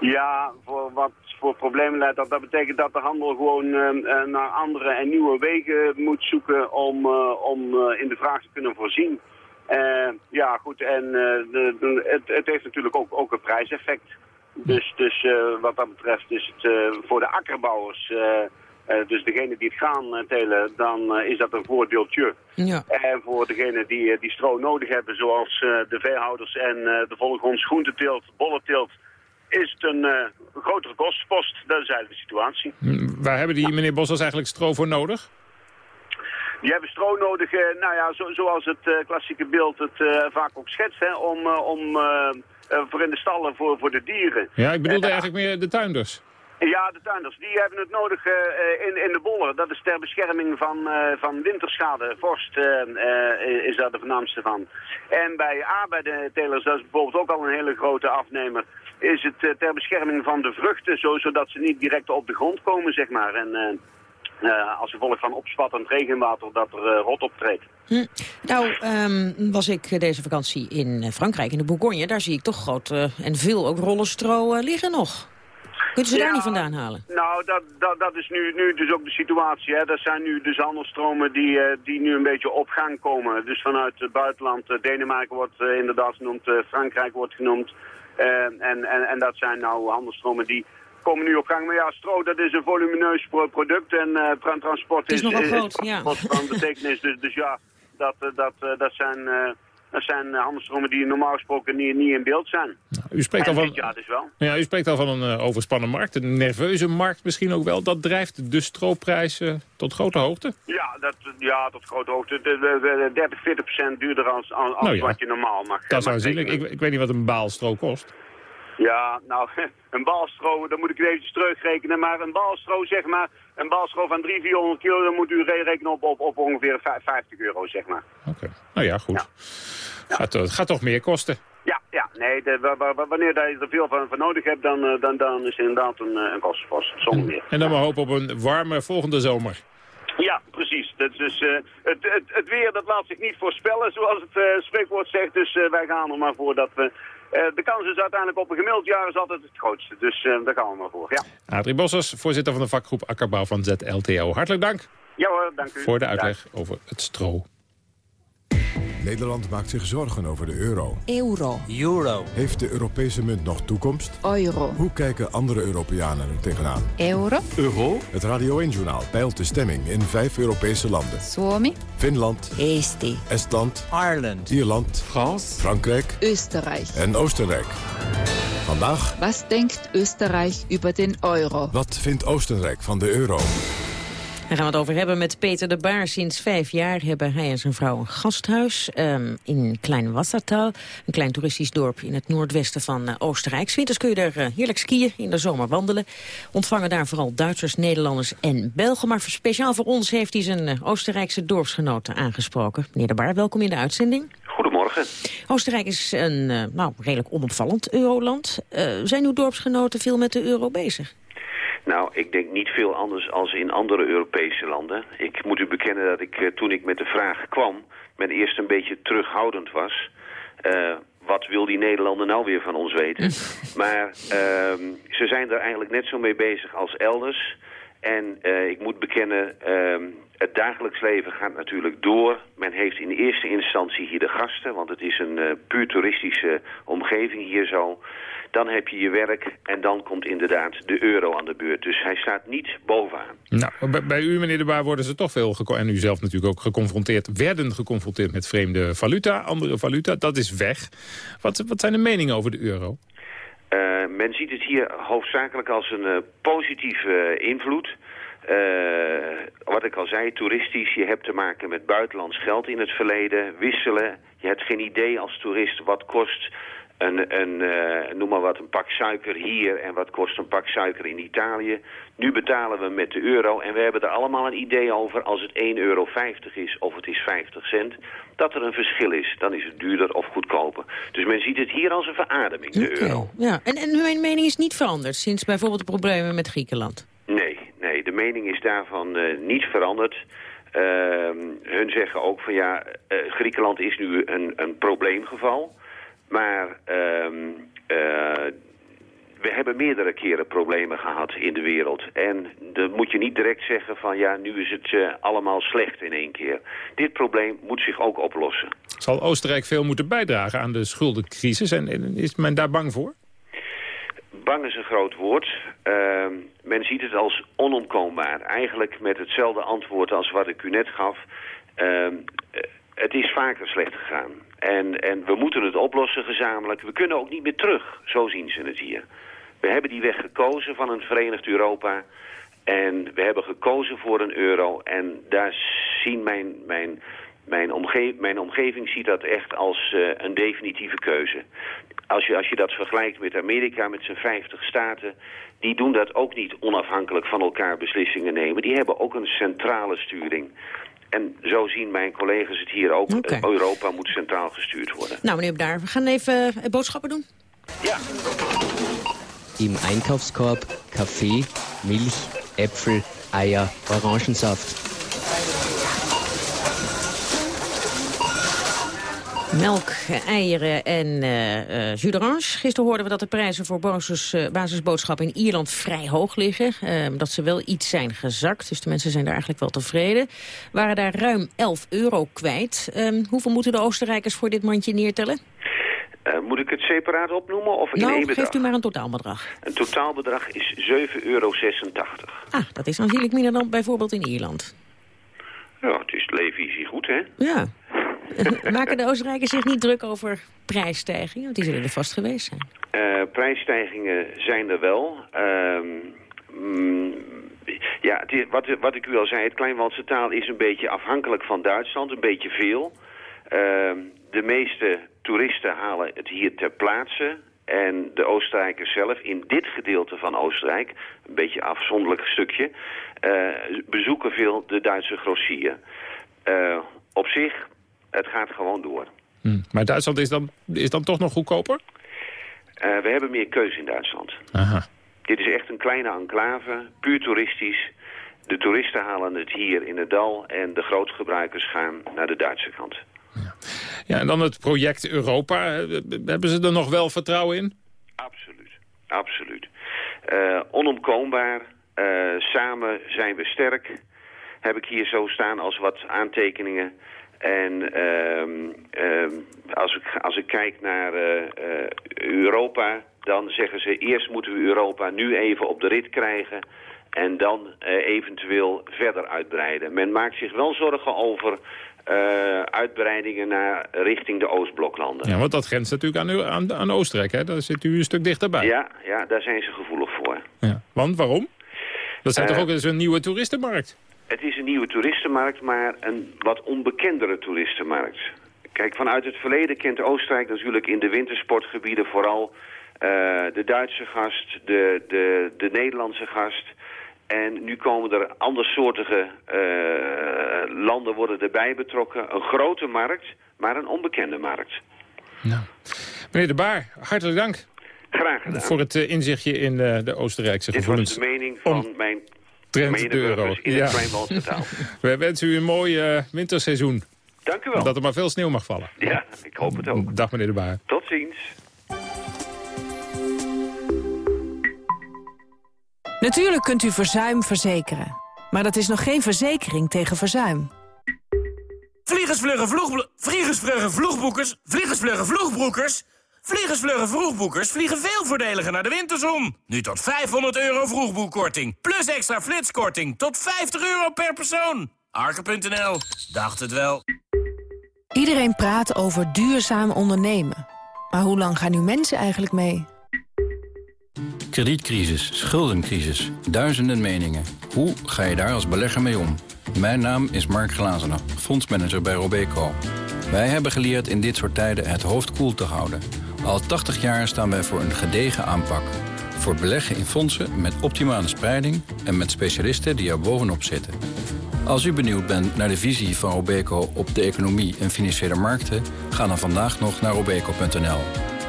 Ja, voor wat voor problemen leidt. Dat, dat betekent dat de handel gewoon uh, naar andere en nieuwe wegen moet zoeken om, uh, om uh, in de vraag te kunnen voorzien. ja, goed, en de, de, het, het, heeft natuurlijk ook, ook een prijseffect. Dus, dus wat dat betreft is het voor de akkerbouwers dus degene die het gaan telen, dan is dat een voordeeltje. Ja. En voor degene die, die stro nodig hebben, zoals de veehouders en de volgronds groenteteelt, bollenteelt, is het een grotere kostenpost. Dat is eigenlijk de situatie. Hm, waar hebben die meneer Bossels eigenlijk stro voor nodig? Die hebben stro nodig, nou ja, zo, zoals het klassieke beeld het vaak ook schetst, hè, om, om voor in de stallen voor, voor de dieren. Ja, ik bedoelde eigenlijk meer de tuinders. Ja, de tuinders, die hebben het nodig in, in de bollen. Dat is ter bescherming van, van winterschade. Vorst is daar de voornaamste van. En bij arbeidertelers, dat is bijvoorbeeld ook al een hele grote afnemer, is het ter bescherming van de vruchten, zo, zodat ze niet direct op de grond komen, zeg maar. En als gevolg van opspattend regenwater dat er rot optreedt. Hm. Nou, um, was ik deze vakantie in Frankrijk, in de Bourgogne. Daar zie ik toch groot uh, en veel ook rollen stro liggen nog. Kunnen ze ja, daar niet vandaan halen? Nou, dat, dat, dat is nu, nu dus ook de situatie. Hè. Dat zijn nu dus handelstromen die, die nu een beetje op gang komen. Dus vanuit het buitenland, Denemarken wordt inderdaad genoemd, Frankrijk wordt genoemd. en, en, en dat zijn nou handelstromen die komen nu op gang. Maar ja, stro dat is een volumineus product en transport is, is, is, groot, ja. van betekenis. Dus, dus ja, dat, eh, dat, dat zijn, dat zijn handelsstromen die normaal gesproken niet, niet in beeld zijn. Nou, u, spreekt al van, ja, dus wel. Ja, u spreekt al van een overspannen markt, een nerveuze markt misschien ook wel. Dat drijft de stroprijs tot grote hoogte? Ja, dat, ja tot grote hoogte. De, de, de 30, 40 procent duurder als, als nou, ja. wat je normaal mag. Dat zou zien. Ik, ik weet niet wat een baal stro kost. Ja, nou, een balstro, dan moet ik even terugrekenen. Maar een balstro, zeg maar, een balstro van 300, 400 kilo, dan moet u rekenen op, op, op ongeveer 50 euro, zeg maar. Oké, okay. nou ja, goed. Ja. Gaat, het gaat toch meer kosten? Ja, ja, nee, de, wanneer je er veel van, van nodig hebt, dan, dan, dan is het inderdaad een, een kostenpost, zonder meer. En dan maar hopen op een warme volgende zomer. Ja, precies. Dat is dus, uh, het, het, het, weer dat laat zich niet voorspellen, zoals het uh, spreekwoord zegt. Dus uh, wij gaan er maar voor dat we de kans is uiteindelijk op een gemiddeld jaar is altijd het grootste. Dus uh, daar gaan we maar voor, ja. Adrie Bossers, voorzitter van de vakgroep Akkerbouw van ZLTO. Hartelijk dank. Ja hoor, dank u. Voor de uitleg over het stro. Nederland maakt zich zorgen over de euro. Euro. Euro. Heeft de Europese munt nog toekomst? Euro. Hoe kijken andere Europeanen er tegenaan? Euro. Euro. Het Radio 1-journaal peilt de stemming in vijf Europese landen. Suomi. Finland. Eesti. Estland. Ireland. Ierland. France. Frankrijk. Oostenrijk. En Oostenrijk. Vandaag... Was denkt Oostenrijk over den euro? Wat vindt Oostenrijk van de euro? Daar gaan we het over hebben met Peter de Baar. Sinds vijf jaar hebben hij en zijn vrouw een gasthuis um, in Klein Wassertal. Een klein toeristisch dorp in het noordwesten van uh, Oostenrijk. Winters kun je er uh, heerlijk skiën, in de zomer wandelen. Ontvangen daar vooral Duitsers, Nederlanders en Belgen. Maar speciaal voor ons heeft hij zijn uh, Oostenrijkse dorpsgenoten aangesproken. Meneer de Baar, welkom in de uitzending. Goedemorgen. Oostenrijk is een nou, redelijk onopvallend euroland. zijn uw dorpsgenoten veel met de euro bezig? Nou, ik denk niet veel anders als in andere Europese landen. Ik moet u bekennen dat ik toen ik met de vraag kwam... men eerst een beetje terughoudend was... Uh, wat wil die Nederlander nou weer van ons weten? maar uh, ze zijn er eigenlijk net zo mee bezig als elders. En uh, ik moet bekennen, uh, het dagelijks leven gaat natuurlijk door. Men heeft in eerste instantie hier de gasten, want het is een uh, puur toeristische omgeving hier zo. Dan heb je je werk en dan komt inderdaad de euro aan de beurt. Dus hij staat niet bovenaan. Nou, bij, bij u, meneer De Baar, worden ze toch veel, en u zelf natuurlijk ook geconfronteerd, werden geconfronteerd met vreemde valuta, andere valuta. Dat is weg. Wat, wat zijn de meningen over de euro? Uh, men ziet het hier hoofdzakelijk als een uh, positieve uh, invloed. Wat ik al zei, toeristisch, je hebt te maken met buitenlands geld in het verleden, wisselen. Je hebt geen idee als toerist wat kost een, een uh, noem maar wat, een pak suiker hier en wat kost een pak suiker in Italië. Nu betalen we met de euro en we hebben er allemaal een idee over als het 1,50 euro is of het is 50 cent. Dat er een verschil is, dan is het duurder of goedkoper. Dus men ziet het hier als een verademing, de okay. euro. Ja. En, en mijn mening is niet veranderd sinds bijvoorbeeld de problemen met Griekenland? Nee, nee de mening is daarvan uh, niet veranderd. Uh, hun zeggen ook van ja, uh, Griekenland is nu een, een probleemgeval. Maar uh, uh, we hebben meerdere keren problemen gehad in de wereld. En dan moet je niet direct zeggen van ja, nu is het uh, allemaal slecht in één keer. Dit probleem moet zich ook oplossen. Zal Oostenrijk veel moeten bijdragen aan de schuldencrisis en, en is men daar bang voor? bang is een groot woord. Ehm, men ziet het als onomkoombaar. Eigenlijk met hetzelfde antwoord als wat ik u net gaf. Ehm, eh, het is vaker slecht gegaan. En, en we moeten het oplossen gezamenlijk. We kunnen ook niet meer terug, zo zien ze het hier. We hebben die weg gekozen van een verenigd Europa. En we hebben gekozen voor een euro. En daar zien mijn, mijn, mijn, mijn omgeving ziet dat echt als uh, een definitieve keuze. Als je, als je dat vergelijkt met Amerika, met zijn 50 staten... die doen dat ook niet onafhankelijk van elkaar beslissingen nemen. Die hebben ook een centrale sturing. En zo zien mijn collega's het hier ook. Europa moet centraal gestuurd worden. Nou, meneer Daar, we gaan even eh, boodschappen doen. Ja. Im Einkaufskorb Kaffee, Milch, Äpfel, Eier, Orangensaft. Melk, eieren en eh jus d'orange. Gisteren hoorden we dat de prijzen voor basis, eh, basisboodschappen in Ierland vrij hoog liggen. Eh, dat ze wel iets zijn gezakt, dus de mensen zijn daar eigenlijk wel tevreden. Waren daar ruim 11 euro kwijt. Ehm, hoeveel moeten de Oostenrijkers voor dit mandje neertellen? Moet ik het separaat opnoemen of in nou, één bedrag? geeft u maar een totaalbedrag. Een totaalbedrag is 7,86 euro. Ah, dat is aanzienlijk minder dan bijvoorbeeld in Ierland. Ja, het is televisie goed, hè? Ja. Maken de Oostenrijkers zich niet druk over prijsstijgingen? Want die zullen er vast geweest zijn. Eh, prijsstijgingen zijn er wel. Ehm, mm, ja, wat, wat ik u al zei, het Kleinwaldse taal is een beetje afhankelijk van Duitsland, een beetje veel. Ehm, de meeste toeristen halen het hier ter plaatse. En de Oostenrijkers zelf, in dit gedeelte van Oostenrijk, een beetje afzonderlijk stukje, eh, bezoeken veel de Duitse grossier. Eh, op zich, het gaat gewoon door. Hm. Maar Duitsland is dan, is dan toch nog goedkoper? Eh, we hebben meer keuze in Duitsland. Aha. Dit is echt een kleine enclave, puur toeristisch. De toeristen halen het hier in het dal en de grootgebruikers gaan naar de Duitse kant. Ja, en dan het project Europa. Eh, Hebben ze er nog wel vertrouwen in? Absoluut. Eh, onomkoombaar. Eh, samen zijn we sterk. Heb ik hier zo staan als wat aantekeningen. En ehm, ehm, als, ik, als ik kijk naar eh, eh, Europa, dan zeggen ze eerst moeten we Europa nu even op de rit krijgen. En dan eh, eventueel verder uitbreiden. Men maakt zich wel zorgen over uitbreidingen naar richting de Oostbloklanden. Ja, want dat grenst natuurlijk aan, aan, aan Oostenrijk. Hè? Daar zit u een stuk dichterbij. Ja, ja, daar zijn ze gevoelig voor. Ja. Want waarom? Dat zijn toch ook eens een nieuwe toeristenmarkt? Het is een nieuwe toeristenmarkt, maar een wat onbekendere toeristenmarkt. Kijk, vanuit het verleden kent Oostenrijk natuurlijk in de wintersportgebieden vooral eh, de Duitse gast, de, de, de Nederlandse gast. En nu komen er andersoortige eh, landen worden erbij betrokken. Een grote markt, maar een onbekende markt. Meneer De Baar, hartelijk dank. Graag gedaan. Voor het eh, inzichtje in de Oostenrijkse Dit gevoelens. was de mening van mijn Trent de medeburgers euro. in Ja. het. We wensen u een mooi eh, winterseizoen. Dank u wel. Dat er maar veel sneeuw mag vallen. Ja, ik hoop het ook. Dag meneer De Baar. Tot ziens. Natuurlijk kunt u verzuim verzekeren. Maar dat is nog geen verzekering tegen verzuim. Vliegersvluggen vloeg... Vliegersvluggen vloegboekers... Vliegersvluggen vloegbroekers... Vliegersvluggen vroegbroekers vliegen veel voordeliger naar de winterzon. Nu tot 500 euro vroegboekkorting. Plus extra flitskorting tot 50 euro per persoon. Arke.nl. Dacht het wel. Iedereen praat over duurzaam ondernemen. Maar hoe lang gaan nu mensen eigenlijk mee? Kredietcrisis, schuldencrisis, duizenden meningen. Hoe ga je daar als belegger mee om? Mijn naam is Mark Glazener, fondsmanager bij Robeco. Wij hebben geleerd in dit soort tijden het hoofd koel te houden. Al 80 jaar staan wij voor een gedegen aanpak. Voor beleggen in fondsen met optimale spreiding... en met specialisten die er bovenop zitten. Als u benieuwd bent naar de visie van Robeco op de economie en financiële markten... ga dan vandaag nog naar robeco.nl.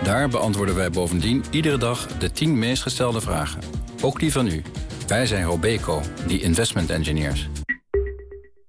Daar beantwoorden wij bovendien iedere dag de 10 meest gestelde vragen. Ook die van u. Wij zijn Robeco, die investment engineers.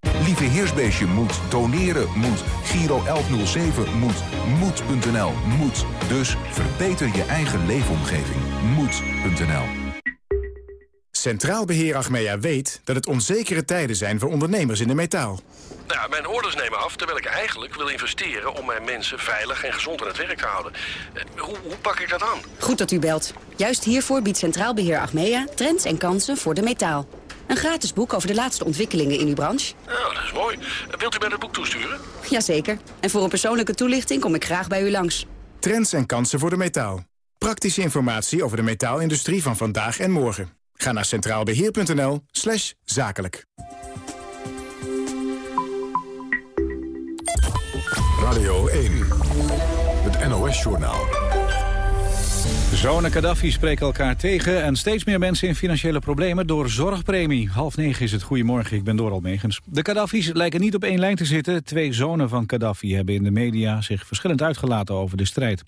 Lieve Heersbeestje moet. Doneren moet. Giro 1107 moet. Moed.nl moet. Dus verbeter je eigen leefomgeving. Moed.nl Centraal Beheer Achmea weet dat het onzekere tijden zijn voor ondernemers in de metaal. Nou, mijn orders nemen af terwijl ik eigenlijk wil investeren... om mijn mensen veilig en gezond aan het werk te houden. Eh, hoe, hoe pak ik dat aan? Goed dat u belt. Juist hiervoor biedt Centraal Beheer Achmea trends en kansen voor de metaal. Een gratis boek over de laatste ontwikkelingen in uw branche. Nou, dat is mooi. Wilt u mij dat boek toesturen? Jazeker. En voor een persoonlijke toelichting kom ik graag bij u langs. Trends en kansen voor de metaal. Praktische informatie over de metaalindustrie van vandaag en morgen. Ga naar centraalbeheer.nl slash zakelijk. Radio 1, het NOS-journaal. Zonen Gaddafi spreken elkaar tegen en steeds meer mensen in financiële problemen door zorgpremie. Half negen is het. Goedemorgen, ik ben Doral Megens. De Gaddafi's lijken niet op één lijn te zitten. Twee zonen van Gaddafi hebben in de media zich verschillend uitgelaten over de strijd.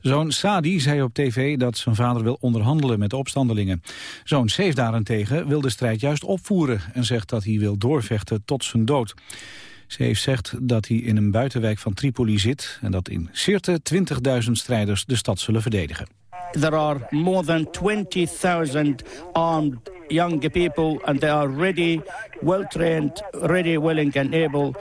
Zoon Sadi zei op tv dat zijn vader wil onderhandelen met de opstandelingen. Zoon Seif daarentegen wil de strijd juist opvoeren en zegt dat hij wil doorvechten tot zijn dood. Seif zegt dat hij in een buitenwijk van Tripoli zit... en dat in Sirte 20.000 strijders de stad zullen verdedigen. There are more than 20,000 armed young people and they are ready, well trained, ready, willing and able.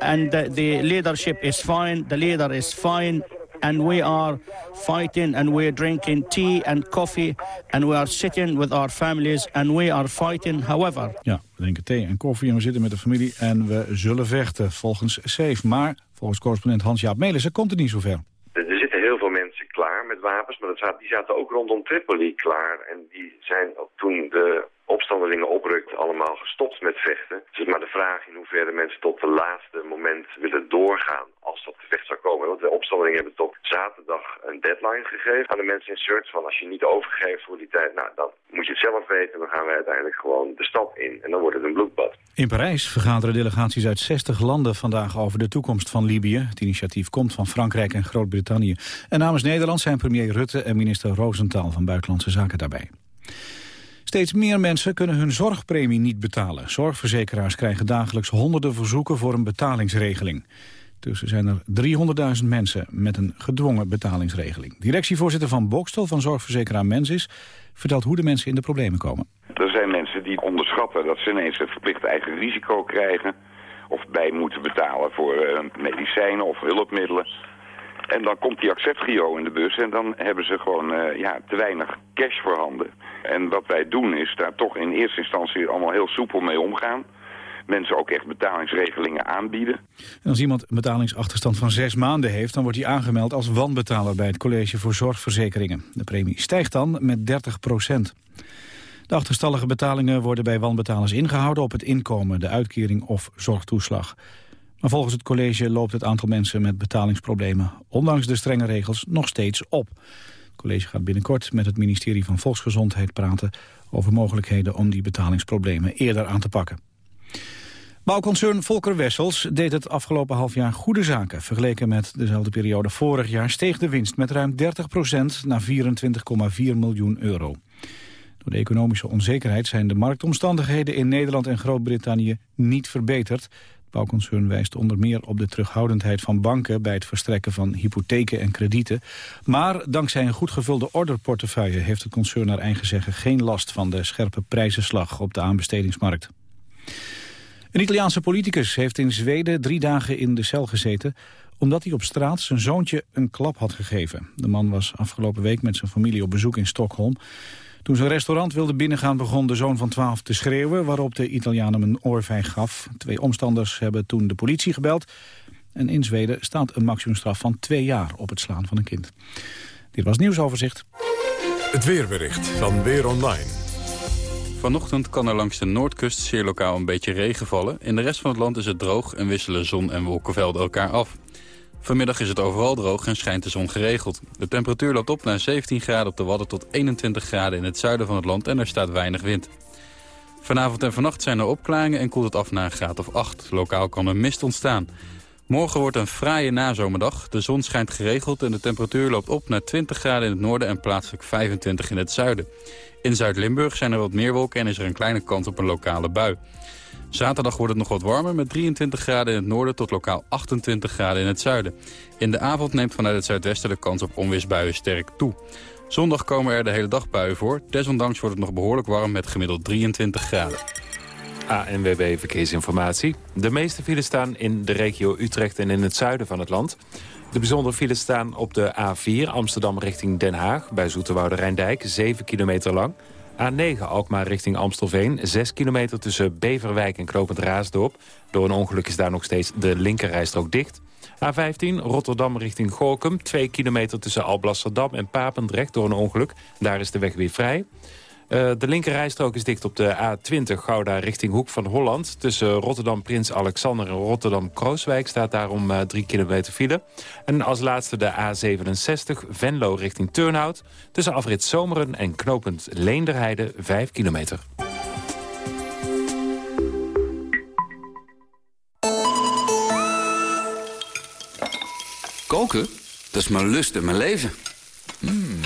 And the, leadership is fine, the leader is fine. And we are fighting and we're drinking tea and coffee and we are sitting with our families and we are fighting however. Ja, we drinken thee en koffie en we zitten met de familie en we zullen vechten, volgens Seif. Maar volgens correspondent Hans-Jaap Melissen komt het niet zover. Er zitten heel veel mensen klaar met wapens, maar dat zaten, die zaten ook rondom Tripoli klaar. En die zijn ook toen de opstandelingen oprukten allemaal gestopt met vechten. Het is maar de vraag in hoeverre mensen tot het laatste moment willen doorgaan als dat gevecht zou komen. Want de opstandelingen hebben tot zaterdag een deadline gegeven aan de mensen in Search van als je niet overgeeft voor die tijd, nou dan moet je het zelf weten. Dan gaan wij uiteindelijk gewoon de stad in en dan wordt het een bloedbad. In Parijs vergaderen delegaties uit 60 landen vandaag over de toekomst van Libië. Het initiatief komt van Frankrijk en Groot-Brittannië. En namens Nederland zijn premier Rutte en minister Rosenthal van Buitenlandse Zaken daarbij. Steeds meer mensen kunnen hun zorgpremie niet betalen. Zorgverzekeraars krijgen dagelijks honderden verzoeken voor een betalingsregeling. Tussen zijn er 300.000 mensen met een gedwongen betalingsregeling. Directievoorzitter van Bokstel van zorgverzekeraar Mensis vertelt hoe de mensen in de problemen komen. Er zijn mensen die onderschatten dat ze ineens het verplicht eigen risico krijgen... of bij moeten betalen voor uh, medicijnen of hulpmiddelen. En dan komt die acceptgiro in de bus en dan hebben ze gewoon uh, ja, te weinig cash voorhanden. En wat wij doen is daar toch in eerste instantie allemaal heel soepel mee omgaan. Mensen ook echt betalingsregelingen aanbieden. En als iemand een betalingsachterstand van zes maanden heeft... dan wordt hij aangemeld als wanbetaler bij het College voor Zorgverzekeringen. De premie stijgt dan met 30 procent. De achterstallige betalingen worden bij wanbetalers ingehouden... op het inkomen, de uitkering of zorgtoeslag. Maar volgens het college loopt het aantal mensen met betalingsproblemen... ondanks de strenge regels nog steeds op. Het college gaat binnenkort met het ministerie van Volksgezondheid praten... over mogelijkheden om die betalingsproblemen eerder aan te pakken. Bouwconcern Volker Wessels deed het afgelopen half jaar goede zaken. Vergeleken met dezelfde periode vorig jaar steeg de winst met ruim 30% naar 24,4 miljoen euro. Door de economische onzekerheid zijn de marktomstandigheden in Nederland en Groot-Brittannië niet verbeterd. Bouwconcern wijst onder meer op de terughoudendheid van banken bij het verstrekken van hypotheken en kredieten. Maar dankzij een goed gevulde orderportefeuille heeft het concern naar eigen zeggen geen last van de scherpe prijzenslag op de aanbestedingsmarkt. Een Italiaanse politicus heeft in Zweden drie dagen in de cel gezeten... omdat hij op straat zijn zoontje een klap had gegeven. De man was afgelopen week met zijn familie op bezoek in Stockholm. Toen zijn restaurant wilde binnengaan begon de zoon van 12 te schreeuwen... waarop de Italiaan hem een oorvijg gaf. Twee omstanders hebben toen de politie gebeld. En in Zweden staat een maximumstraf van twee jaar op het slaan van een kind. Dit was Nieuwsoverzicht. Het weerbericht van Weer Online. Vanochtend kan er langs de noordkust zeer lokaal een beetje regen vallen. In de rest van het land is het droog en wisselen zon en wolkenvelden elkaar af. Vanmiddag is het overal droog en schijnt de zon geregeld. De temperatuur loopt op naar 17 graden op de Wadden tot 21 graden in het zuiden van het land en er staat weinig wind. Vanavond en vannacht zijn er opklaringen en koelt het af naar een graad of 8. Lokaal kan er mist ontstaan. Morgen wordt een fraaie nazomerdag. De zon schijnt geregeld en de temperatuur loopt op naar 20 graden in het noorden en plaatselijk 25 in het zuiden. In Zuid-Limburg zijn er wat meer wolken en is er een kleine kans op een lokale bui. Zaterdag wordt het nog wat warmer met 23 graden in het noorden tot lokaal 28 graden in het zuiden. In de avond neemt vanuit het zuidwesten de kans op onweersbuien sterk toe. Zondag komen er de hele dag buien voor. Desondanks wordt het nog behoorlijk warm met gemiddeld 23 graden. ANWB Verkeersinformatie. De meeste files staan in de regio Utrecht en in het zuiden van het land. De bijzondere files staan op de A4 Amsterdam richting Den Haag... bij Zoeterwoude Rijndijk, 7 kilometer lang. A9 Alkmaar richting Amstelveen, 6 kilometer tussen Beverwijk en Knopend Raasdorp. Door een ongeluk is daar nog steeds de linkerrijstrook dicht. A15 Rotterdam richting Gorkum, 2 kilometer tussen Alblasserdam en Papendrecht door een ongeluk. Daar is de weg weer vrij. Uh, de linkerrijstrook is dicht op de A20 Gouda richting Hoek van Holland. Tussen Rotterdam Prins Alexander en Rotterdam Krooswijk staat daarom uh, 3 kilometer file. En als laatste de A67 Venlo richting Turnhout. Tussen afrit Zomeren en knopend Leenderheide 5 kilometer. Koken? Dat is mijn lust en mijn leven. Mm.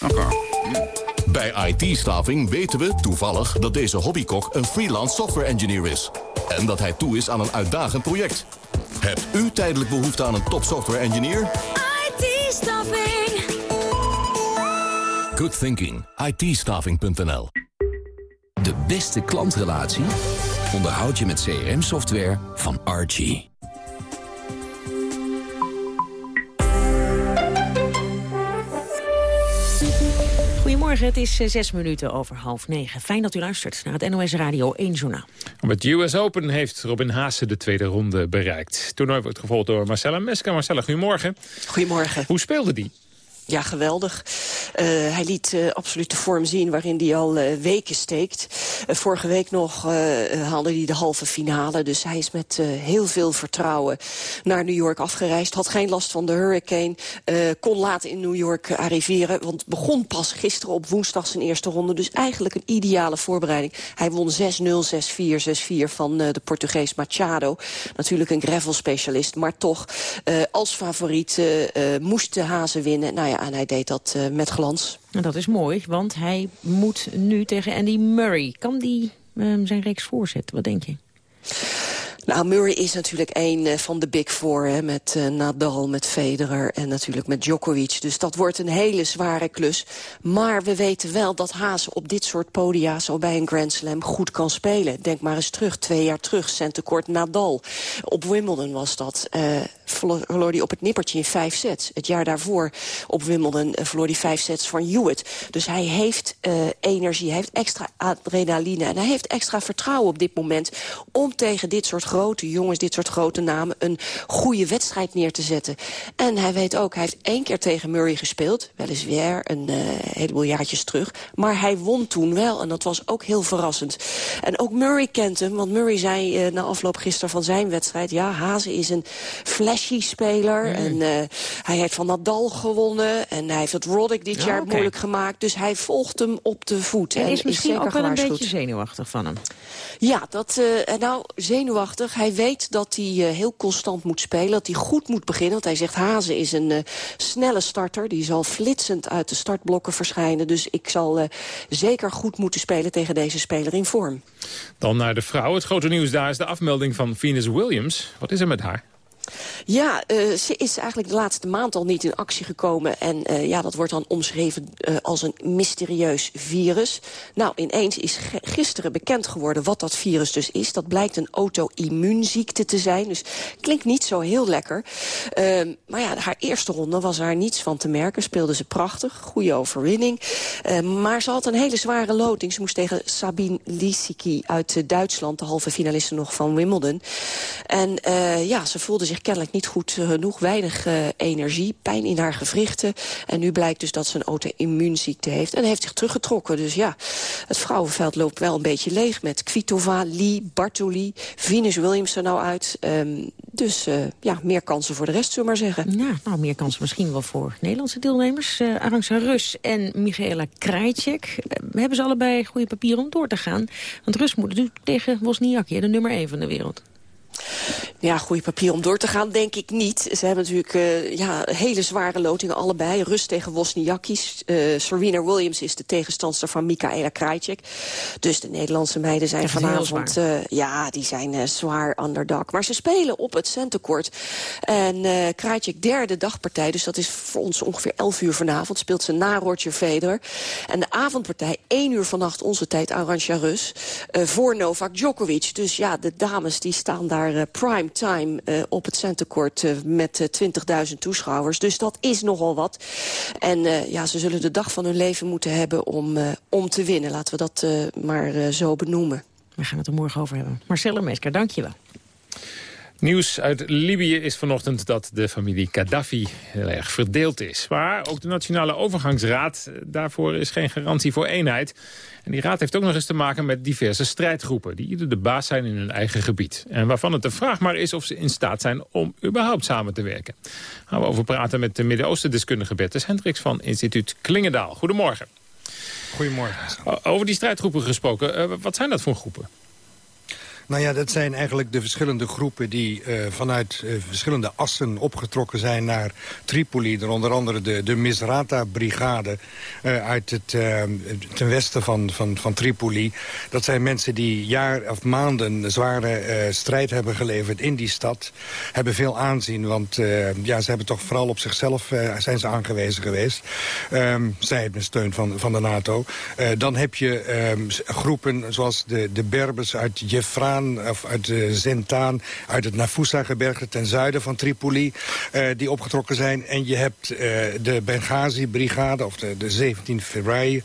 Oké. Mm. Bij IT-staving weten we toevallig dat deze hobbykok een freelance software engineer is. En dat hij toe is aan een uitdagend project. Hebt u tijdelijk behoefte aan een top software engineer? IT-staving. Good thinking. it De beste klantrelatie onderhoud je met CRM-software van Archie. Goedemorgen, het is zes minuten over half negen. Fijn dat u luistert naar het NOS Radio 1 Journaal. Op het US Open heeft Robin Haase de tweede ronde bereikt. Het toernooi wordt gevolgd door Marcella Meska. Marcella, goedemorgen. Goedemorgen. Hoe speelde die? Ja, geweldig. Uh, hij liet uh, absoluut de vorm zien waarin hij al uh, weken steekt. vorige week nog haalde hij de halve finale. Dus hij is met heel veel vertrouwen naar New York afgereisd. Had geen last van de hurricane. kon laat in New York arriveren. Want begon pas gisteren op woensdag zijn eerste ronde. Dus eigenlijk een ideale voorbereiding. Hij won 6-0, 6-4, 6-4 van de Portugees Machado. Natuurlijk een gravel specialist. Maar toch, als favoriet moest de Hazen winnen. Nou ja, en hij deed dat uh, met glans. En dat is mooi, want hij moet nu tegen Andy Murray. Kan die uh, zijn reeks voorzetten? Wat denk je? Nou, Murray is natuurlijk een uh, van de big four. Hè, met uh, Nadal, met Federer en natuurlijk met Djokovic. Dus dat wordt een hele zware klus. Maar we weten wel dat Haas op dit soort podia... zo bij een Grand Slam goed kan spelen. Denk maar eens terug, twee jaar terug. Centekort Nadal. Op Wimbledon was dat. Uh, verloor hij op het nippertje in vijf sets. Het jaar daarvoor op Wimbledon verloor hij vijf sets van Hewitt. Dus hij heeft energie, hij heeft extra adrenaline... en hij heeft extra vertrouwen op dit moment... om tegen dit soort grote jongens, dit soort grote namen... een goede wedstrijd neer te zetten. En hij weet ook, hij heeft één keer tegen Murray gespeeld. Weliswaar een uh, heleboel jaartjes terug. Maar hij won toen wel en dat was ook heel verrassend. En ook Murray kent hem, want Murray zei uh, na afloop gisteren van zijn wedstrijd... ja, Hazen is een flashy speler. Mm. En uh, hij heeft van Nadal gewonnen. En hij heeft het Roddick dit ja, jaar okay. moeilijk gemaakt. Dus hij volgt hem op de voet. En, en is misschien is ook wel een beetje zenuwachtig van hem. Ja, dat, nou, zenuwachtig hij weet dat hij uh, heel constant moet spelen, dat hij goed moet beginnen. Want hij zegt, Hazen is een uh, snelle starter. Die zal flitsend uit de startblokken verschijnen. Dus ik zal uh, zeker goed moeten spelen tegen deze speler in vorm. Dan naar de vrouw. Het grote nieuws daar is de afmelding van Venus Williams. Wat is er met haar? Ja, uh, ze is eigenlijk de laatste maand al niet in actie gekomen. En uh, ja, dat wordt dan omschreven uh, als een mysterieus virus. Nou, ineens is gisteren bekend geworden wat dat virus dus is. Dat blijkt een auto-immuunziekte te zijn. Dus klinkt niet zo heel lekker. Ehm, maar ja, haar eerste ronde was daar niets van te merken. Speelde ze prachtig, goede overwinning. Ehm, maar ze had een hele zware loting. Ze moest tegen Sabine Lisicki uit Duitsland, de halve finaliste nog van Wimbledon. En ja, ze voelde zich kennelijk niet goed genoeg. Weinig uh, energie, pijn in haar gewrichten. En nu blijkt dus dat ze een auto-immuunziekte heeft. En heeft zich teruggetrokken. Dus ja, het vrouwenveld loopt wel een beetje leeg... met Kvitova, Lee, Bartoli, Venus Williams er nou uit. Um, dus uh, ja, meer kansen voor de rest, zullen we maar zeggen. Ja, nou, meer kansen misschien wel voor Nederlandse deelnemers. Uh, Rus en Michaela Krajcek. Hebben ze allebei goede papieren om door te gaan? Want Rus moet natuurlijk tegen Wozniacki, de nummer 1 van de wereld. Ja, goede papier om door te gaan, denk ik niet. Ze hebben natuurlijk uh, ja, hele zware lotingen allebei. Rust tegen Wozniakis. Uh, Serena Williams is de tegenstandster van Mikaela Krajcek. Dus de Nederlandse meiden zijn vanavond... Uh, ja, die zijn zwaar underdog. Maar ze spelen op het centercourt. En uh, Krajcek derde dagpartij, dus dat is voor ons ongeveer 11 uur vanavond. Speelt ze na Roger Federer. En de avondpartij, 1 uur vannacht onze tijd, Arantxa Rus. voor Novak Djokovic. Dus ja, de dames die staan daar prime time uh, op het centercourt uh, met uh, 20.000 toeschouwers. Dus dat is nogal wat. En ja, ze zullen de dag van hun leven moeten hebben om, om te winnen. Laten we dat maar zo benoemen. We gaan het er morgen over hebben. Marcelle Meesker, dank je wel. Nieuws uit Libië is vanochtend dat de familie Gaddafi heel erg verdeeld is. Maar ook de Nationale Overgangsraad, daarvoor is geen garantie voor eenheid. En die raad heeft ook nog eens te maken met diverse strijdgroepen... die ieder de baas zijn in hun eigen gebied. En waarvan het de vraag maar is of ze in staat zijn om überhaupt samen te werken. Gaan we over praten met de Midden-Oosten-deskundige Bertus Hendricks... van instituut Klingendaal. Goedemorgen. Goedemorgen. Over die strijdgroepen gesproken, uh, wat zijn dat voor groepen? Nou ja, dat zijn eigenlijk de verschillende groepen die uh, vanuit uh, verschillende assen opgetrokken zijn naar Tripoli. Er onder andere de, de Misrata-brigade uh, uit het ten westen van, van, van Tripoli. Dat zijn mensen die jaar of maanden zware strijd hebben geleverd in die stad. Hebben veel aanzien, want ja, ze hebben toch vooral op zichzelf zijn ze aangewezen geweest. Um, zij met steun van, van de NATO. dan heb je um, groepen zoals de, de Berbers uit Of uit de Zentaan, uit het Nafusa-gebergte ten zuiden van Tripoli, uh, die opgetrokken zijn. En je hebt uh, de Benghazi-brigade, of de, de 17 februari,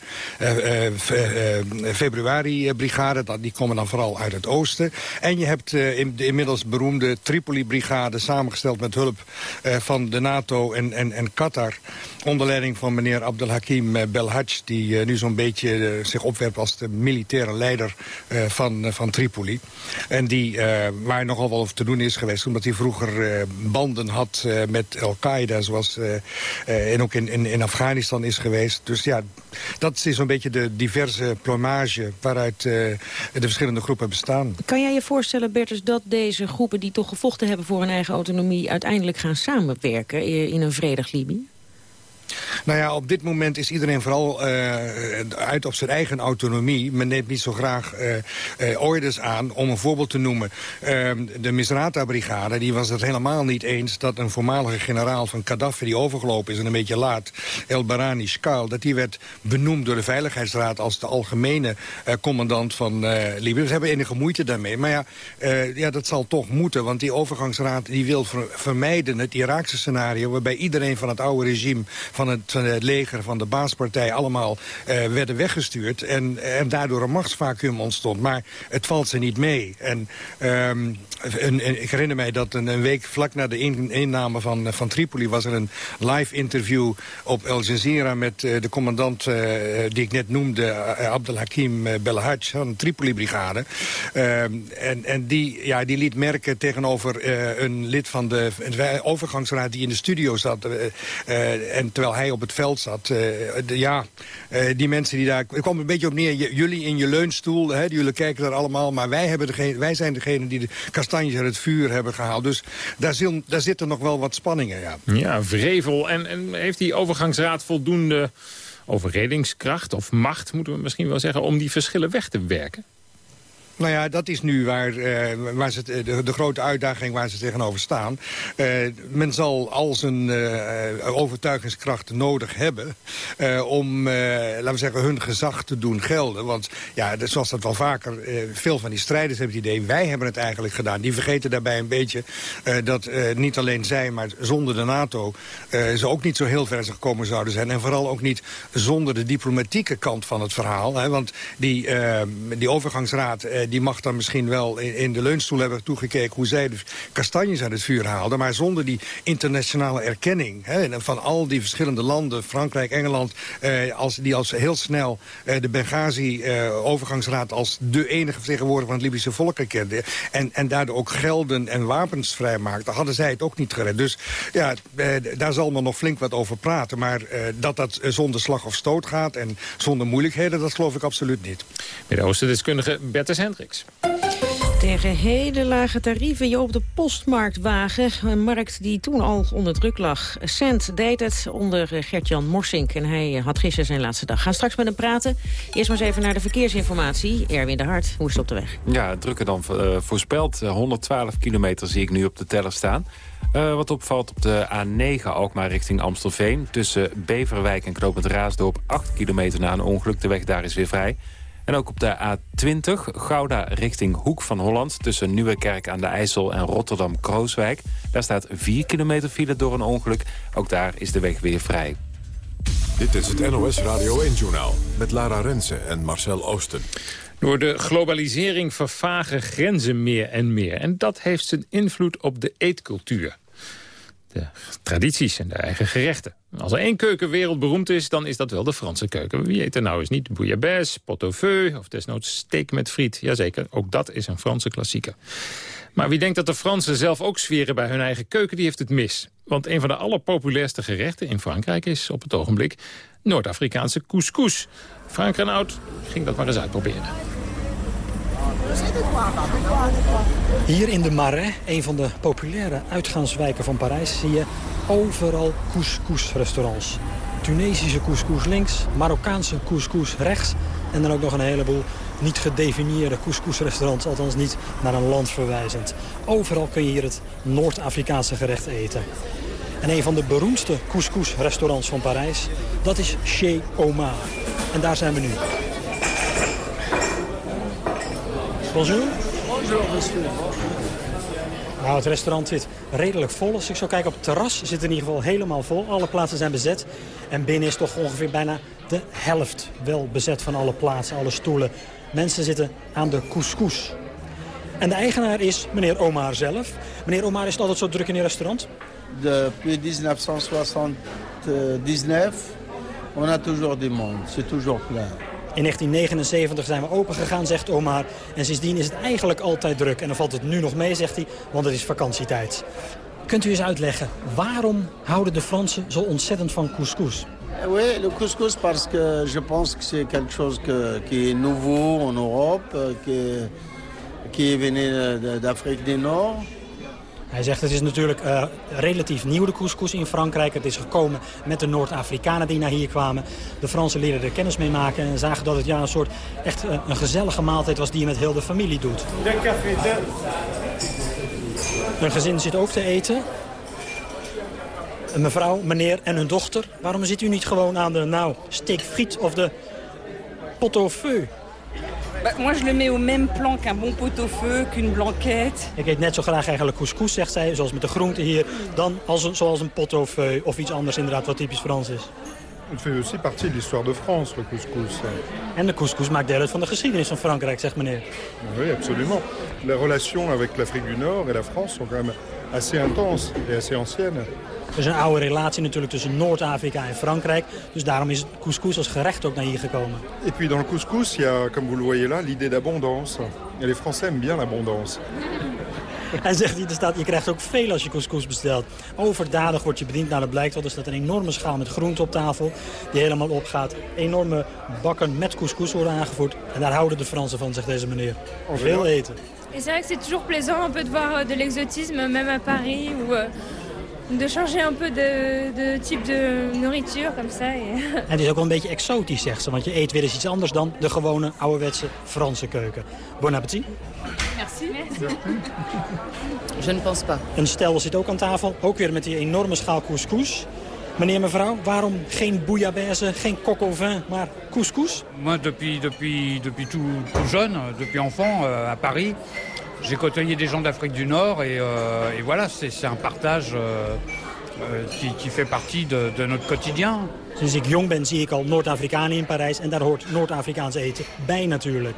februari-brigade, die komen dan vooral uit het oosten. En je hebt de inmiddels beroemde Tripoli-brigade, samengesteld met hulp van de NATO en, en, en Qatar, onder leiding van meneer Abdelhakim Belhaj, die nu zo'n beetje zich opwerpt als de militaire leider van, van Tripoli. En die, uh, nogal wel te doen is geweest... omdat hij vroeger uh, banden had uh, met Al-Qaeda... zoals en ook in, in, in, Afghanistan is geweest. Dus ja, dat is zo'n beetje de diverse plomage... waaruit de verschillende groepen bestaan. Kan jij je voorstellen, Bertus, dat deze groepen... die toch gevochten hebben voor hun eigen autonomie... uiteindelijk gaan samenwerken in een vredig Libië? Nou ja, op dit moment is iedereen vooral uh, uit op zijn eigen autonomie. Men neemt niet zo graag uh, orders aan. Om een voorbeeld te noemen, ehm, de Misrata-brigade... die was het helemaal niet eens dat een voormalige generaal van Gaddafi... die overgelopen is en een beetje laat, El Barani Shkal... dat die werd benoemd door de Veiligheidsraad... als de algemene commandant van Libië. Ze hebben enige moeite daarmee. Maar ja, ja, dat zal toch moeten, want die overgangsraad... die wil vermijden het Iraakse scenario... waarbij iedereen van het oude regime van het, leger, van de baaspartij... allemaal uh, werden weggestuurd. En, en daardoor een machtsvacuum ontstond. Maar het valt ze niet mee. En een, een, ik herinner mij dat een, week vlak na de inname van, van Tripoli... was er een live interview op Al Jazeera met uh, de commandant... Uh, die ik net noemde, Abdelhakim Belhaj van de Tripoli-brigade. en en die, ja, die liet merken tegenover een lid van de overgangsraad... die in de studio zat. en terwijl hij op het veld zat. Uh, de, ja, uh, die mensen die daar... Ik kwam een beetje op neer, jullie in je leunstoel, hè, jullie kijken daar allemaal... maar wij, hebben degene, wij zijn degene die de kastanjes uit het vuur hebben gehaald. Dus daar, daar zitten nog wel wat spanningen, ja. Ja, vrevel. En, en heeft die overgangsraad voldoende overredingskracht of macht, moeten we misschien wel zeggen... om die verschillen weg te werken? Nou ja, dat is nu waar, uh, waar ze, de, de, grote uitdaging waar ze tegenover staan. Uh, men zal al zijn overtuigingskracht nodig hebben... om, laten we zeggen, hun gezag te doen gelden. Want ja, zoals dat wel vaker, veel van die strijders hebben het idee... wij hebben het eigenlijk gedaan. Die vergeten daarbij een beetje dat niet alleen zij... maar zonder de NATO ze ook niet zo heel ver gekomen zouden zijn. En vooral ook niet zonder de diplomatieke kant van het verhaal. Hè, want die, die overgangsraad die mag dan misschien wel in, in, de leunstoel hebben toegekeken... hoe zij de kastanjes uit het vuur haalden. Maar zonder die internationale erkenning hè, van al die verschillende landen... Frankrijk, Engeland, eh, als, die als heel snel eh, de Benghazi-overgangsraad... Eh, als de enige vertegenwoordiger van het Libische volk erkende... En, en daardoor ook gelden en wapens vrijmaakte... hadden zij het ook niet gered. Dus ja, eh, daar zal men nog flink wat over praten. Maar eh, dat dat zonder slag of stoot gaat en zonder moeilijkheden... dat geloof ik absoluut niet. Midden-Oosten-deskundige Hendricks. Tegen hele lage tarieven je op de postmarkt wagen. Een markt die toen al onder druk lag. Cent deed het onder Gert-Jan Morsink. En hij had gisteren zijn laatste dag. Gaan straks met hem praten. Eerst maar eens even naar de verkeersinformatie. Erwin de Hart, hoe is het op de weg? Ja, drukker dan uh, voorspeld. 112 kilometer zie ik nu op de teller staan. Uh, wat opvalt op de A9 Alkmaar richting Amstelveen. Tussen Beverwijk en Knopend Raasdorp 8 kilometer na een ongeluk. De weg daar is weer vrij. En ook op de A20 Gouda richting Hoek van Holland... tussen Nieuwekerk aan de IJssel en Rotterdam-Krooswijk. Daar staat 4 kilometer file door een ongeluk. Ook daar is de weg weer vrij. Dit is het NOS Radio 1-journaal met Lara Rensen en Marcel Oosten. Door de globalisering vervagen grenzen meer en meer. En dat heeft zijn invloed op de eetcultuur. Tradities en de eigen gerechten. Als er één keuken wereldberoemd is, dan is dat wel de Franse keuken. Wie eet er nou eens niet? Bouillabaisse, pot au feu of desnoods steak met friet. Jazeker, ook dat is een Franse klassieker. Maar wie denkt dat de Fransen zelf ook sferen bij hun eigen keuken, die heeft het mis. Want een van de allerpopulairste gerechten in Frankrijk is op het ogenblik Noord-Afrikaanse couscous. Frank Renaud ging dat maar eens uitproberen. Hier in de Marais, een van de populaire uitgaanswijken van Parijs... zie je overal couscous-restaurants. Tunesische couscous links, Marokkaanse couscous rechts... en dan ook nog een heleboel niet gedefinieerde couscous-restaurants... althans niet naar een land verwijzend. Overal kun je hier het Noord-Afrikaanse gerecht eten. En een van de beroemdste couscous-restaurants van Parijs... dat is Chez Omar. En daar zijn we nu. Bonjour. Bonjour, monsieur. Nou, het restaurant zit redelijk vol. Als ik zo kijk op het terras zit het in ieder geval helemaal vol. Alle plaatsen zijn bezet. En binnen is toch ongeveer bijna de helft wel bezet van alle plaatsen, alle stoelen. Mensen zitten aan de couscous. En de eigenaar is meneer Omar zelf. Meneer Omar, is het altijd zo druk in je restaurant? Depuis 1979, on a toujours du monde. C'est toujours plein. In 1979 zijn we open gegaan, zegt Omar. En sindsdien is het eigenlijk altijd druk. En dan valt het nu nog mee, zegt hij, want het is vakantietijd. Kunt u eens uitleggen, waarom houden de Fransen zo ontzettend van couscous? Oui, le couscous parce que je pense que c'est quelque chose qui est nouveau en Europe, qui, qui est venu d'Afrique du Nord. Hij zegt het is natuurlijk uh, relatief nieuw de couscous in Frankrijk. Het is gekomen met de Noord-Afrikanen die naar hier kwamen. De Fransen leerden er kennis mee maken en zagen dat het ja, een soort echt uh, een gezellige maaltijd was die je met heel de familie doet. De café. Een gezin zit ook te eten. Een mevrouw, meneer en hun dochter. Waarom zit u niet gewoon aan de nou, steak friet of de pot au feu? Bah, moi, je le mets au même plan qu'un bon pot-au-feu, qu'une blanquette. Ik eet net zo graag eigenlijk couscous, zegt zij, zoals met de groenten hier, dan als zoals een pot-au-feu of iets anders inderdaad wat typisch Frans is. Het fait aussi partie de l'histoire de France, le couscous. En de couscous maakt deel uit van de geschiedenis van Frankrijk, zegt meneer. Oui, absolument. Les relations avec l'Afrique du Nord et la France sont quand même assez intenses et assez anciennes. Er is een oude relatie natuurlijk tussen Noord-Afrika en Frankrijk. Dus daarom is couscous als gerecht ook naar hier gekomen. Et puis dans le couscous, il y a, comme vous le voyez là, l'idée d'abondance. Et les Français aiment bien l'abondance. Hij zegt hier, er staat, je krijgt ook veel als je couscous bestelt. Overdadig wordt je bediend. Nou, dat blijkt wel. Er staat een enorme schaal met groente op tafel die helemaal opgaat. Enorme bakken met couscous worden aangevoerd. En daar houden de Fransen van, zegt deze meneer. Veel eten. Et c'est vrai que c'est toujours plaisant un peu de voir de l'exotisme, même à Paris, où de changer un peu de, de type de nourriture, comme ça. Het is ook wel een beetje exotisch, zegt ze, want je eet weer eens iets anders dan de gewone ouderwetse Franse keuken. Bon appétit. Merci. Je ne pense pas. Een stel zit ook aan tafel, ook weer met die enorme schaal couscous. Meneer, mevrouw, waarom geen bouillabaisse, geen coq au vin, maar couscous? Moi, depuis, depuis, depuis tout, tout jeune, depuis enfant, euh, à Paris, j'ai côtoyé des gens d'Afrique du Nord et, euh, voilà, c'est un partage euh, qui, qui, fait partie de, de, notre quotidien. Sinds ik jong ben zie ik al Noord-Afrikanen in Parijs en daar hoort Noord-Afrikaans eten bij natuurlijk.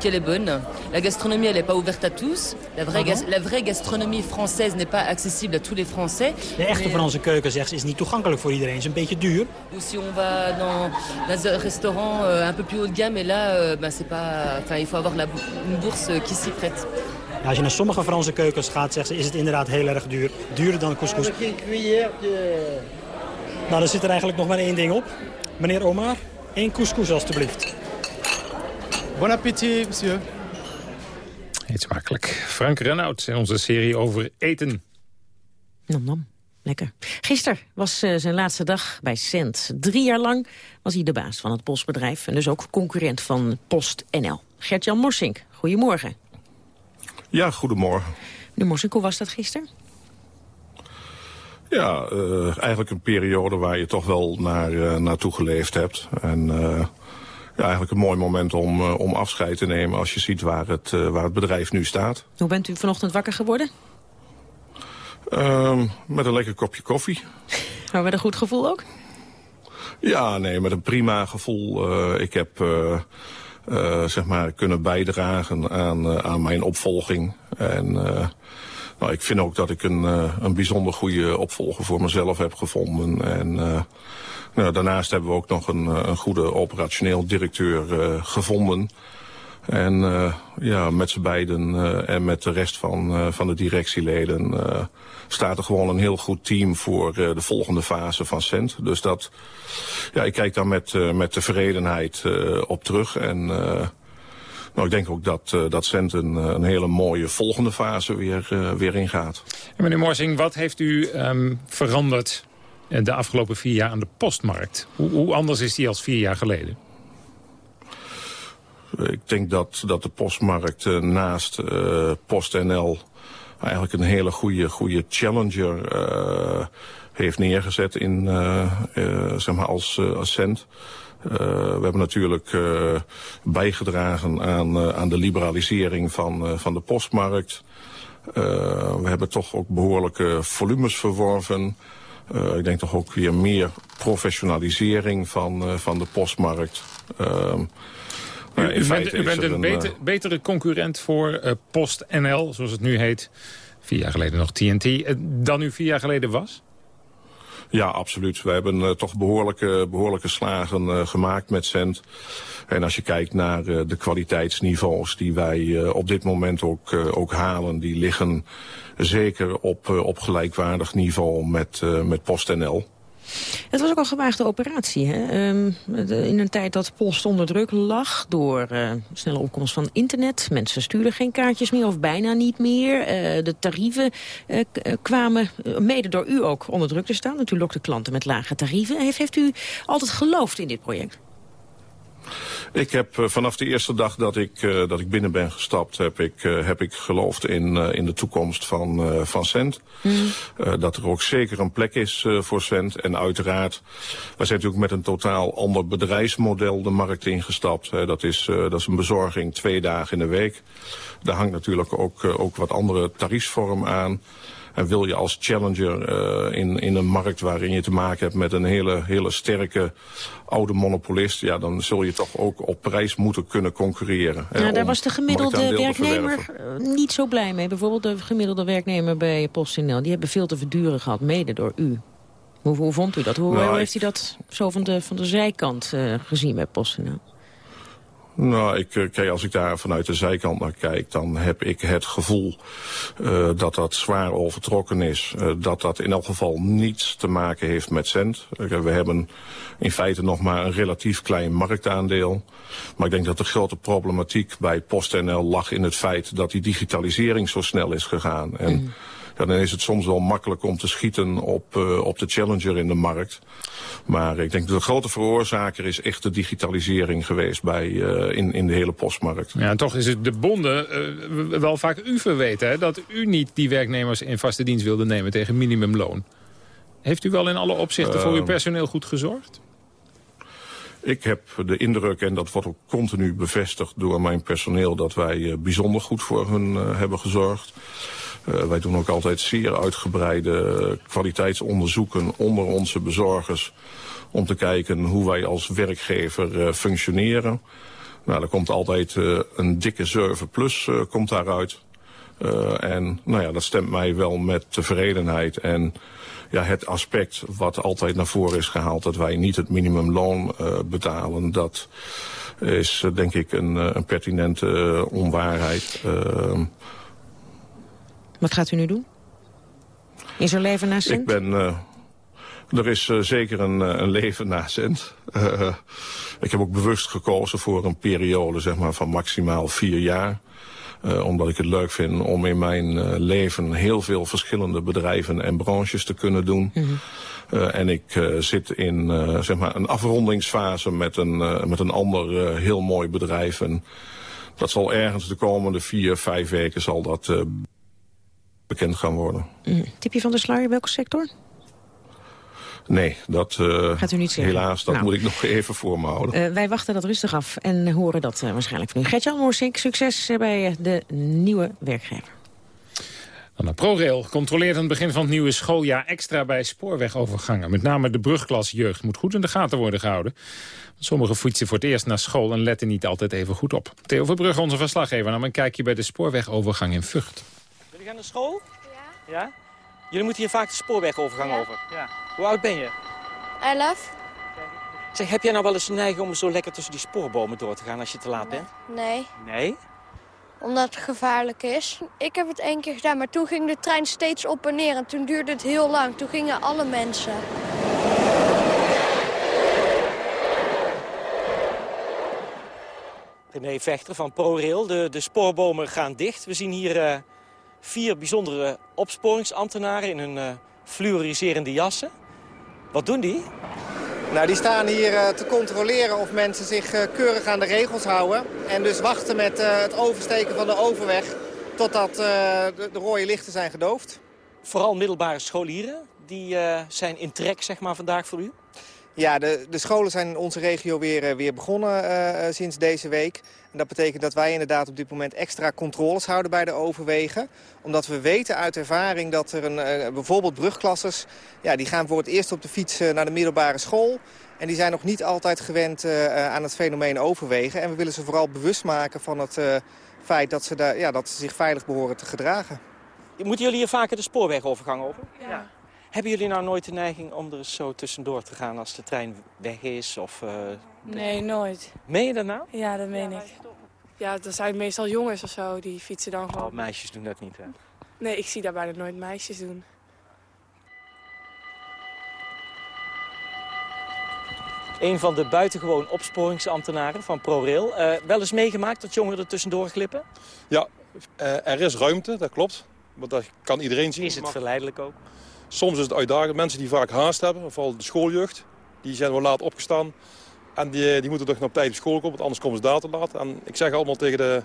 Qu'elle est bonne. La gastronomie, elle n'est pas ouverte à tous. La vraie, gas, la vraie gastronomie française n'est pas accessible à tous les Français. De echte Franse keuken, zegt ze, is niet toegankelijk voor iedereen. is een beetje duur. Ou si on va dans, dans un restaurant euh, un peu plus haut de gamme, et là, euh, ben, c'est pas... Enfin, il faut avoir la, une bourse qui s'y prête. Ja, als je naar sommige Franse keukens gaat, zegt ze, is het inderdaad heel erg duur. Duurder dan couscous. Nou, dan zit er eigenlijk nog maar één ding op. Meneer Omar, één couscous alstublieft. Bon appétit, monsieur. Eet smakelijk. Frank Renaud in onze serie over eten. Nam nam. Lekker. Gisteren was uh, zijn laatste dag bij Cent. Drie jaar lang was hij de baas van het postbedrijf... en dus ook concurrent van PostNL. Gert-Jan Morsink, goedemorgen. Ja, goedemorgen. Meneer Morsink, hoe was dat gisteren? Ja, uh, eigenlijk een periode waar je toch wel naar, uh, naartoe geleefd hebt. En ja, eigenlijk een mooi moment om, om afscheid te nemen... als je ziet waar het, waar het bedrijf nu staat. Hoe bent u vanochtend wakker geworden? Uh, met een lekker kopje koffie. Maar met een goed gevoel ook? Ja, nee, met een prima gevoel. Uh, ik heb uh, zeg maar kunnen bijdragen aan, aan mijn opvolging. En nou, ik vind ook dat ik een, een bijzonder goede opvolger voor mezelf heb gevonden. En nou, daarnaast hebben we ook nog een, een goede operationeel directeur gevonden. En ja, met z'n beiden en met de rest van, van de directieleden staat er gewoon een heel goed team voor de volgende fase van Cent. Dus dat, ja, ik kijk daar met, met tevredenheid op terug. En nou, ik denk ook dat, dat Cent een, een hele mooie volgende fase weer, weer ingaat. En meneer Morsing, wat heeft u um, veranderd de afgelopen vier jaar aan de postmarkt? Hoe, hoe anders is die als vier jaar geleden? Ik denk dat, dat de postmarkt uh, naast PostNL eigenlijk een hele goede, goede challenger heeft neergezet in, zeg maar als, als cent. We hebben natuurlijk bijgedragen aan, aan de liberalisering van, van de postmarkt. we hebben toch ook behoorlijke volumes verworven. ik denk toch ook weer meer professionalisering van, van de postmarkt. Ehm, u, u, bent, u bent, een, beter, betere concurrent voor PostNL, zoals het nu heet. Vier jaar geleden nog TNT, dan u vier jaar geleden was? Ja, absoluut. We hebben uh, toch behoorlijke, behoorlijke slagen gemaakt met Cent. En als je kijkt naar de kwaliteitsniveaus die wij op dit moment ook, ook halen... die liggen zeker op, op gelijkwaardig niveau met, met PostNL. Het was ook een gewaagde operatie. Hè? Um, in een tijd dat post onder druk lag door uh, snelle opkomst van internet. Mensen stuurden geen kaartjes meer of bijna niet meer. Uh, de tarieven uh, kwamen mede door u ook onder druk te staan. U lokte klanten met lage tarieven. Heeft u altijd geloofd in dit project? Ik heb uh, vanaf de eerste dag dat ik, uh, dat ik binnen ben gestapt... heb ik, uh, heb ik geloofd in, in de toekomst van, van Cent. Mm. dat er ook zeker een plek is voor Cent. En uiteraard, wij zijn natuurlijk met een totaal ander bedrijfsmodel de markt ingestapt. dat, is, dat is een bezorging twee dagen in de week. Daar hangt natuurlijk ook, ook wat andere tariefsvorm aan... En wil je als challenger uh, in, in een markt waarin je te maken hebt met een hele, hele sterke oude monopolist, ja, dan zul je toch ook op prijs moeten kunnen concurreren. Nou, daar was de gemiddelde werknemer eh, niet zo blij mee. Bijvoorbeeld de gemiddelde werknemer bij PostNL. Die hebben veel te verduren gehad, mede door u. Hoe, hoe vond u dat? Hoe, nou, hoe heeft u dat zo van de, van de zijkant uh, gezien bij PostNL? Nou, ik, eh, kijk, als ik daar vanuit de zijkant naar kijk, dan heb ik het gevoel uh, dat dat zwaar overtrokken is. Uh, dat dat in elk geval niets te maken heeft met cent. We hebben in feite nog maar een relatief klein marktaandeel. Maar ik denk dat de grote problematiek bij PostNL lag in het feit dat die digitalisering zo snel is gegaan. En mm ja, dan is het soms wel makkelijk om te schieten op, uh, op de challenger in de markt. Maar ik denk dat de grote veroorzaker is echt de digitalisering geweest bij, uh, in, in de hele postmarkt. Ja, en toch is het de bonden uh, wel vaak u verweten hè, dat u niet die werknemers in vaste dienst wilde nemen tegen minimumloon. Heeft u wel in alle opzichten voor uw personeel goed gezorgd? Ik heb de indruk, en dat wordt ook continu bevestigd door mijn personeel... dat wij bijzonder goed voor hun hebben gezorgd. Uh, wij doen ook altijd zeer uitgebreide kwaliteitsonderzoeken onder onze bezorgers... om te kijken hoe wij als werkgever uh, functioneren. Nou, er komt altijd een dikke 7 plus komt daaruit. en nou ja, dat stemt mij wel met tevredenheid en ja, het aspect wat altijd naar voren is gehaald... dat wij niet het minimumloon betalen, dat is denk ik een, een pertinente onwaarheid. Wat gaat u nu doen? Is er leven na Sint? Ik ben... Uh, Er is uh, zeker een, een leven na Sint. Uh, ik heb ook bewust gekozen voor een periode zeg maar, van maximaal vier jaar. Uh, omdat ik het leuk vind om in mijn leven heel veel verschillende bedrijven en branches te kunnen doen. Mm -hmm. Uh, en ik zit in zeg maar een afrondingsfase met een, met een ander heel mooi bedrijf. En dat zal ergens de komende vier, vijf weken zal dat bekend gaan worden. Mm. Tipje van de sluier, welke sector? Nee, dat Gaat u niet helaas, dat nou. moet ik nog even voor me houden. wij wachten dat rustig af en horen dat waarschijnlijk van u. Gertjan Moorsink, succes bij de nieuwe werkgever. Dan naar ProRail controleert aan het begin van het nieuwe schooljaar extra bij spoorwegovergangen. Met name de brugklas jeugd moet goed in de gaten worden gehouden. Sommige fietsen voor het eerst naar school en letten niet altijd even goed op. Theo Verbrugge, onze verslaggever, nam een kijkje bij de spoorwegovergang in Vught. Jullie gaan naar school? Ja. ja? Jullie moeten hier vaak de spoorwegovergang ja. over? Ja. Hoe oud ben je? Elf. Zeg, heb jij nou wel eens de neiging om zo lekker tussen die spoorbomen door te gaan als je te laat bent? Nee. Nee? Omdat het gevaarlijk is. Ik heb het één keer gedaan, maar toen ging de trein steeds op en neer. En toen duurde het heel lang. Toen gingen alle mensen. René Vechter van ProRail. De, de spoorbomen gaan dicht. We zien hier uh, vier bijzondere opsporingsambtenaren in hun uh, fluoriserende jassen. Wat doen die? Nou, die staan hier uh, te controleren of mensen zich uh, keurig aan de regels houden. En dus wachten met het oversteken van de overweg totdat de, de, rode lichten zijn gedoofd. Vooral middelbare scholieren, die zijn in trek zeg maar, vandaag voor u? Ja, de, de scholen zijn in onze regio weer, weer begonnen sinds deze week. En dat betekent dat wij inderdaad op dit moment extra controles houden bij de overwegen. Omdat we weten uit ervaring dat er een, uh, bijvoorbeeld brugklassers... Ja, die gaan voor het eerst op de fiets uh, naar de middelbare school. En die zijn nog niet altijd gewend uh, aan het fenomeen overwegen. En we willen ze vooral bewust maken van het feit dat ze, daar, ja, dat ze zich veilig behoren te gedragen. Moeten jullie hier vaker de spoorwegovergang over? Ja. Hebben jullie nou nooit de neiging om er eens zo tussendoor te gaan als de trein weg is? Of, Nee, nooit. Meen je dat nou? Ja, dat meen ja, ik. Ja, dat zijn meestal jongens of zo, die fietsen dan gewoon. Oh, meisjes doen dat niet, hè? Nee, ik zie daar bijna nooit meisjes doen. Een van de buitengewoon opsporingsambtenaren van ProRail. Uh, wel eens meegemaakt dat jongeren er tussendoor glippen? Ja, uh, er is ruimte, dat klopt. Maar dat kan iedereen zien. Is het verleidelijk ook? Soms is het uitdagend. Mensen die vaak haast hebben, vooral de schooljeugd, die zijn wel laat opgestaan. En die, die moeten toch nog op tijd op school komen, want anders komen ze daar te laat. En ik zeg allemaal tegen de,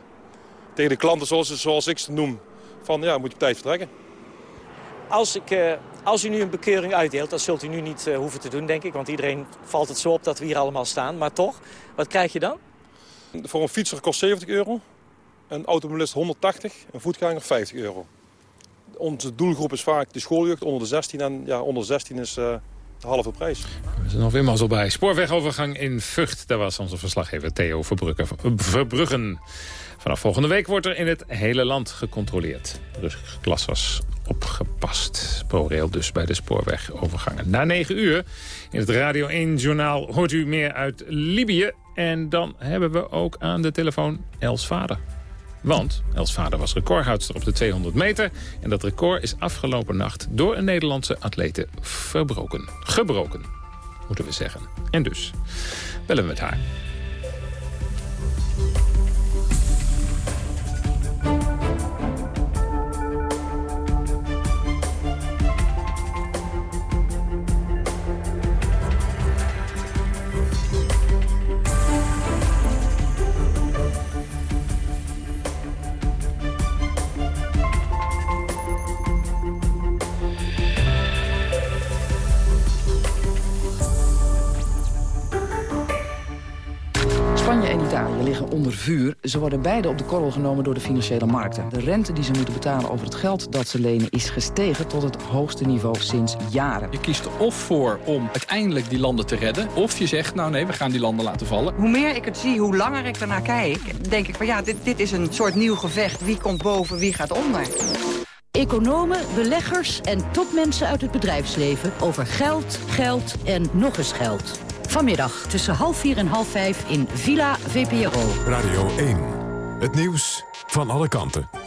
tegen de klanten, zoals, zoals ik ze noem, van ja, moet je op tijd vertrekken. Als, ik, uh, als u nu een bekeuring uitdeelt, dat zult u nu niet uh, hoeven te doen, denk ik. Want iedereen valt het zo op dat we hier allemaal staan. Maar toch, wat krijg je dan? Voor een fietser kost 70 euro, een automobilist 180, een voetganger 50 euro. Onze doelgroep is vaak de schooljeugd onder de 16 en ja, onder de 16 is... Uh, de halve prijs. We zijn nog weer mazzel bij. Spoorwegovergang in Vught. Daar was onze verslaggever Theo Verbruggen. Vanaf volgende week wordt er in het hele land gecontroleerd. De klas was opgepast. ProRail dus bij de spoorwegovergangen. Na 9 uur in het Radio 1-journaal hoort u meer uit Libië. En dan hebben we ook aan de telefoon Els Vader. Want Els vader was recordhoudster op de 200 meter. En dat record is afgelopen nacht door een Nederlandse atlete verbroken. Gebroken, moeten we zeggen. En dus bellen we met haar. Onder vuur. Ze worden beide op de korrel genomen door de financiële markten. De rente die ze moeten betalen over het geld dat ze lenen... is gestegen tot het hoogste niveau sinds jaren. Je kiest er of voor om uiteindelijk die landen te redden... of je zegt, nou nee, we gaan die landen laten vallen. Hoe meer ik het zie, hoe langer ik ernaar kijk... denk ik van ja, dit, dit is een soort nieuw gevecht. Wie komt boven, wie gaat onder? Economen, beleggers en topmensen uit het bedrijfsleven... over geld, geld en nog eens geld. Vanmiddag tussen half vier en half vijf in Villa VPRO. Radio 1. Het nieuws van alle kanten.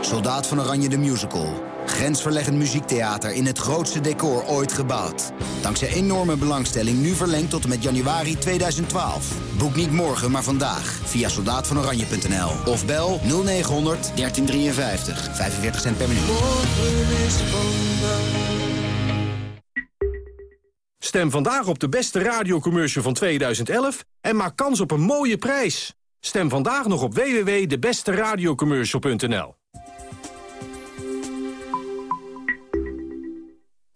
Soldaat van Oranje de Musical. Grensverleggend muziektheater in het grootste decor ooit gebouwd. Dankzij enorme belangstelling nu verlengd tot en met januari 2012. Boek niet morgen, maar vandaag via soldaatvanoranje.nl. Of bel 0900 1353. 45 cent per minuut. Stem vandaag op de beste radiocommercial van 2011 en maak kans op een mooie prijs. Stem vandaag nog op www.debesteradiocommercial.nl.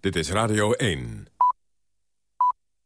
Dit is Radio 1.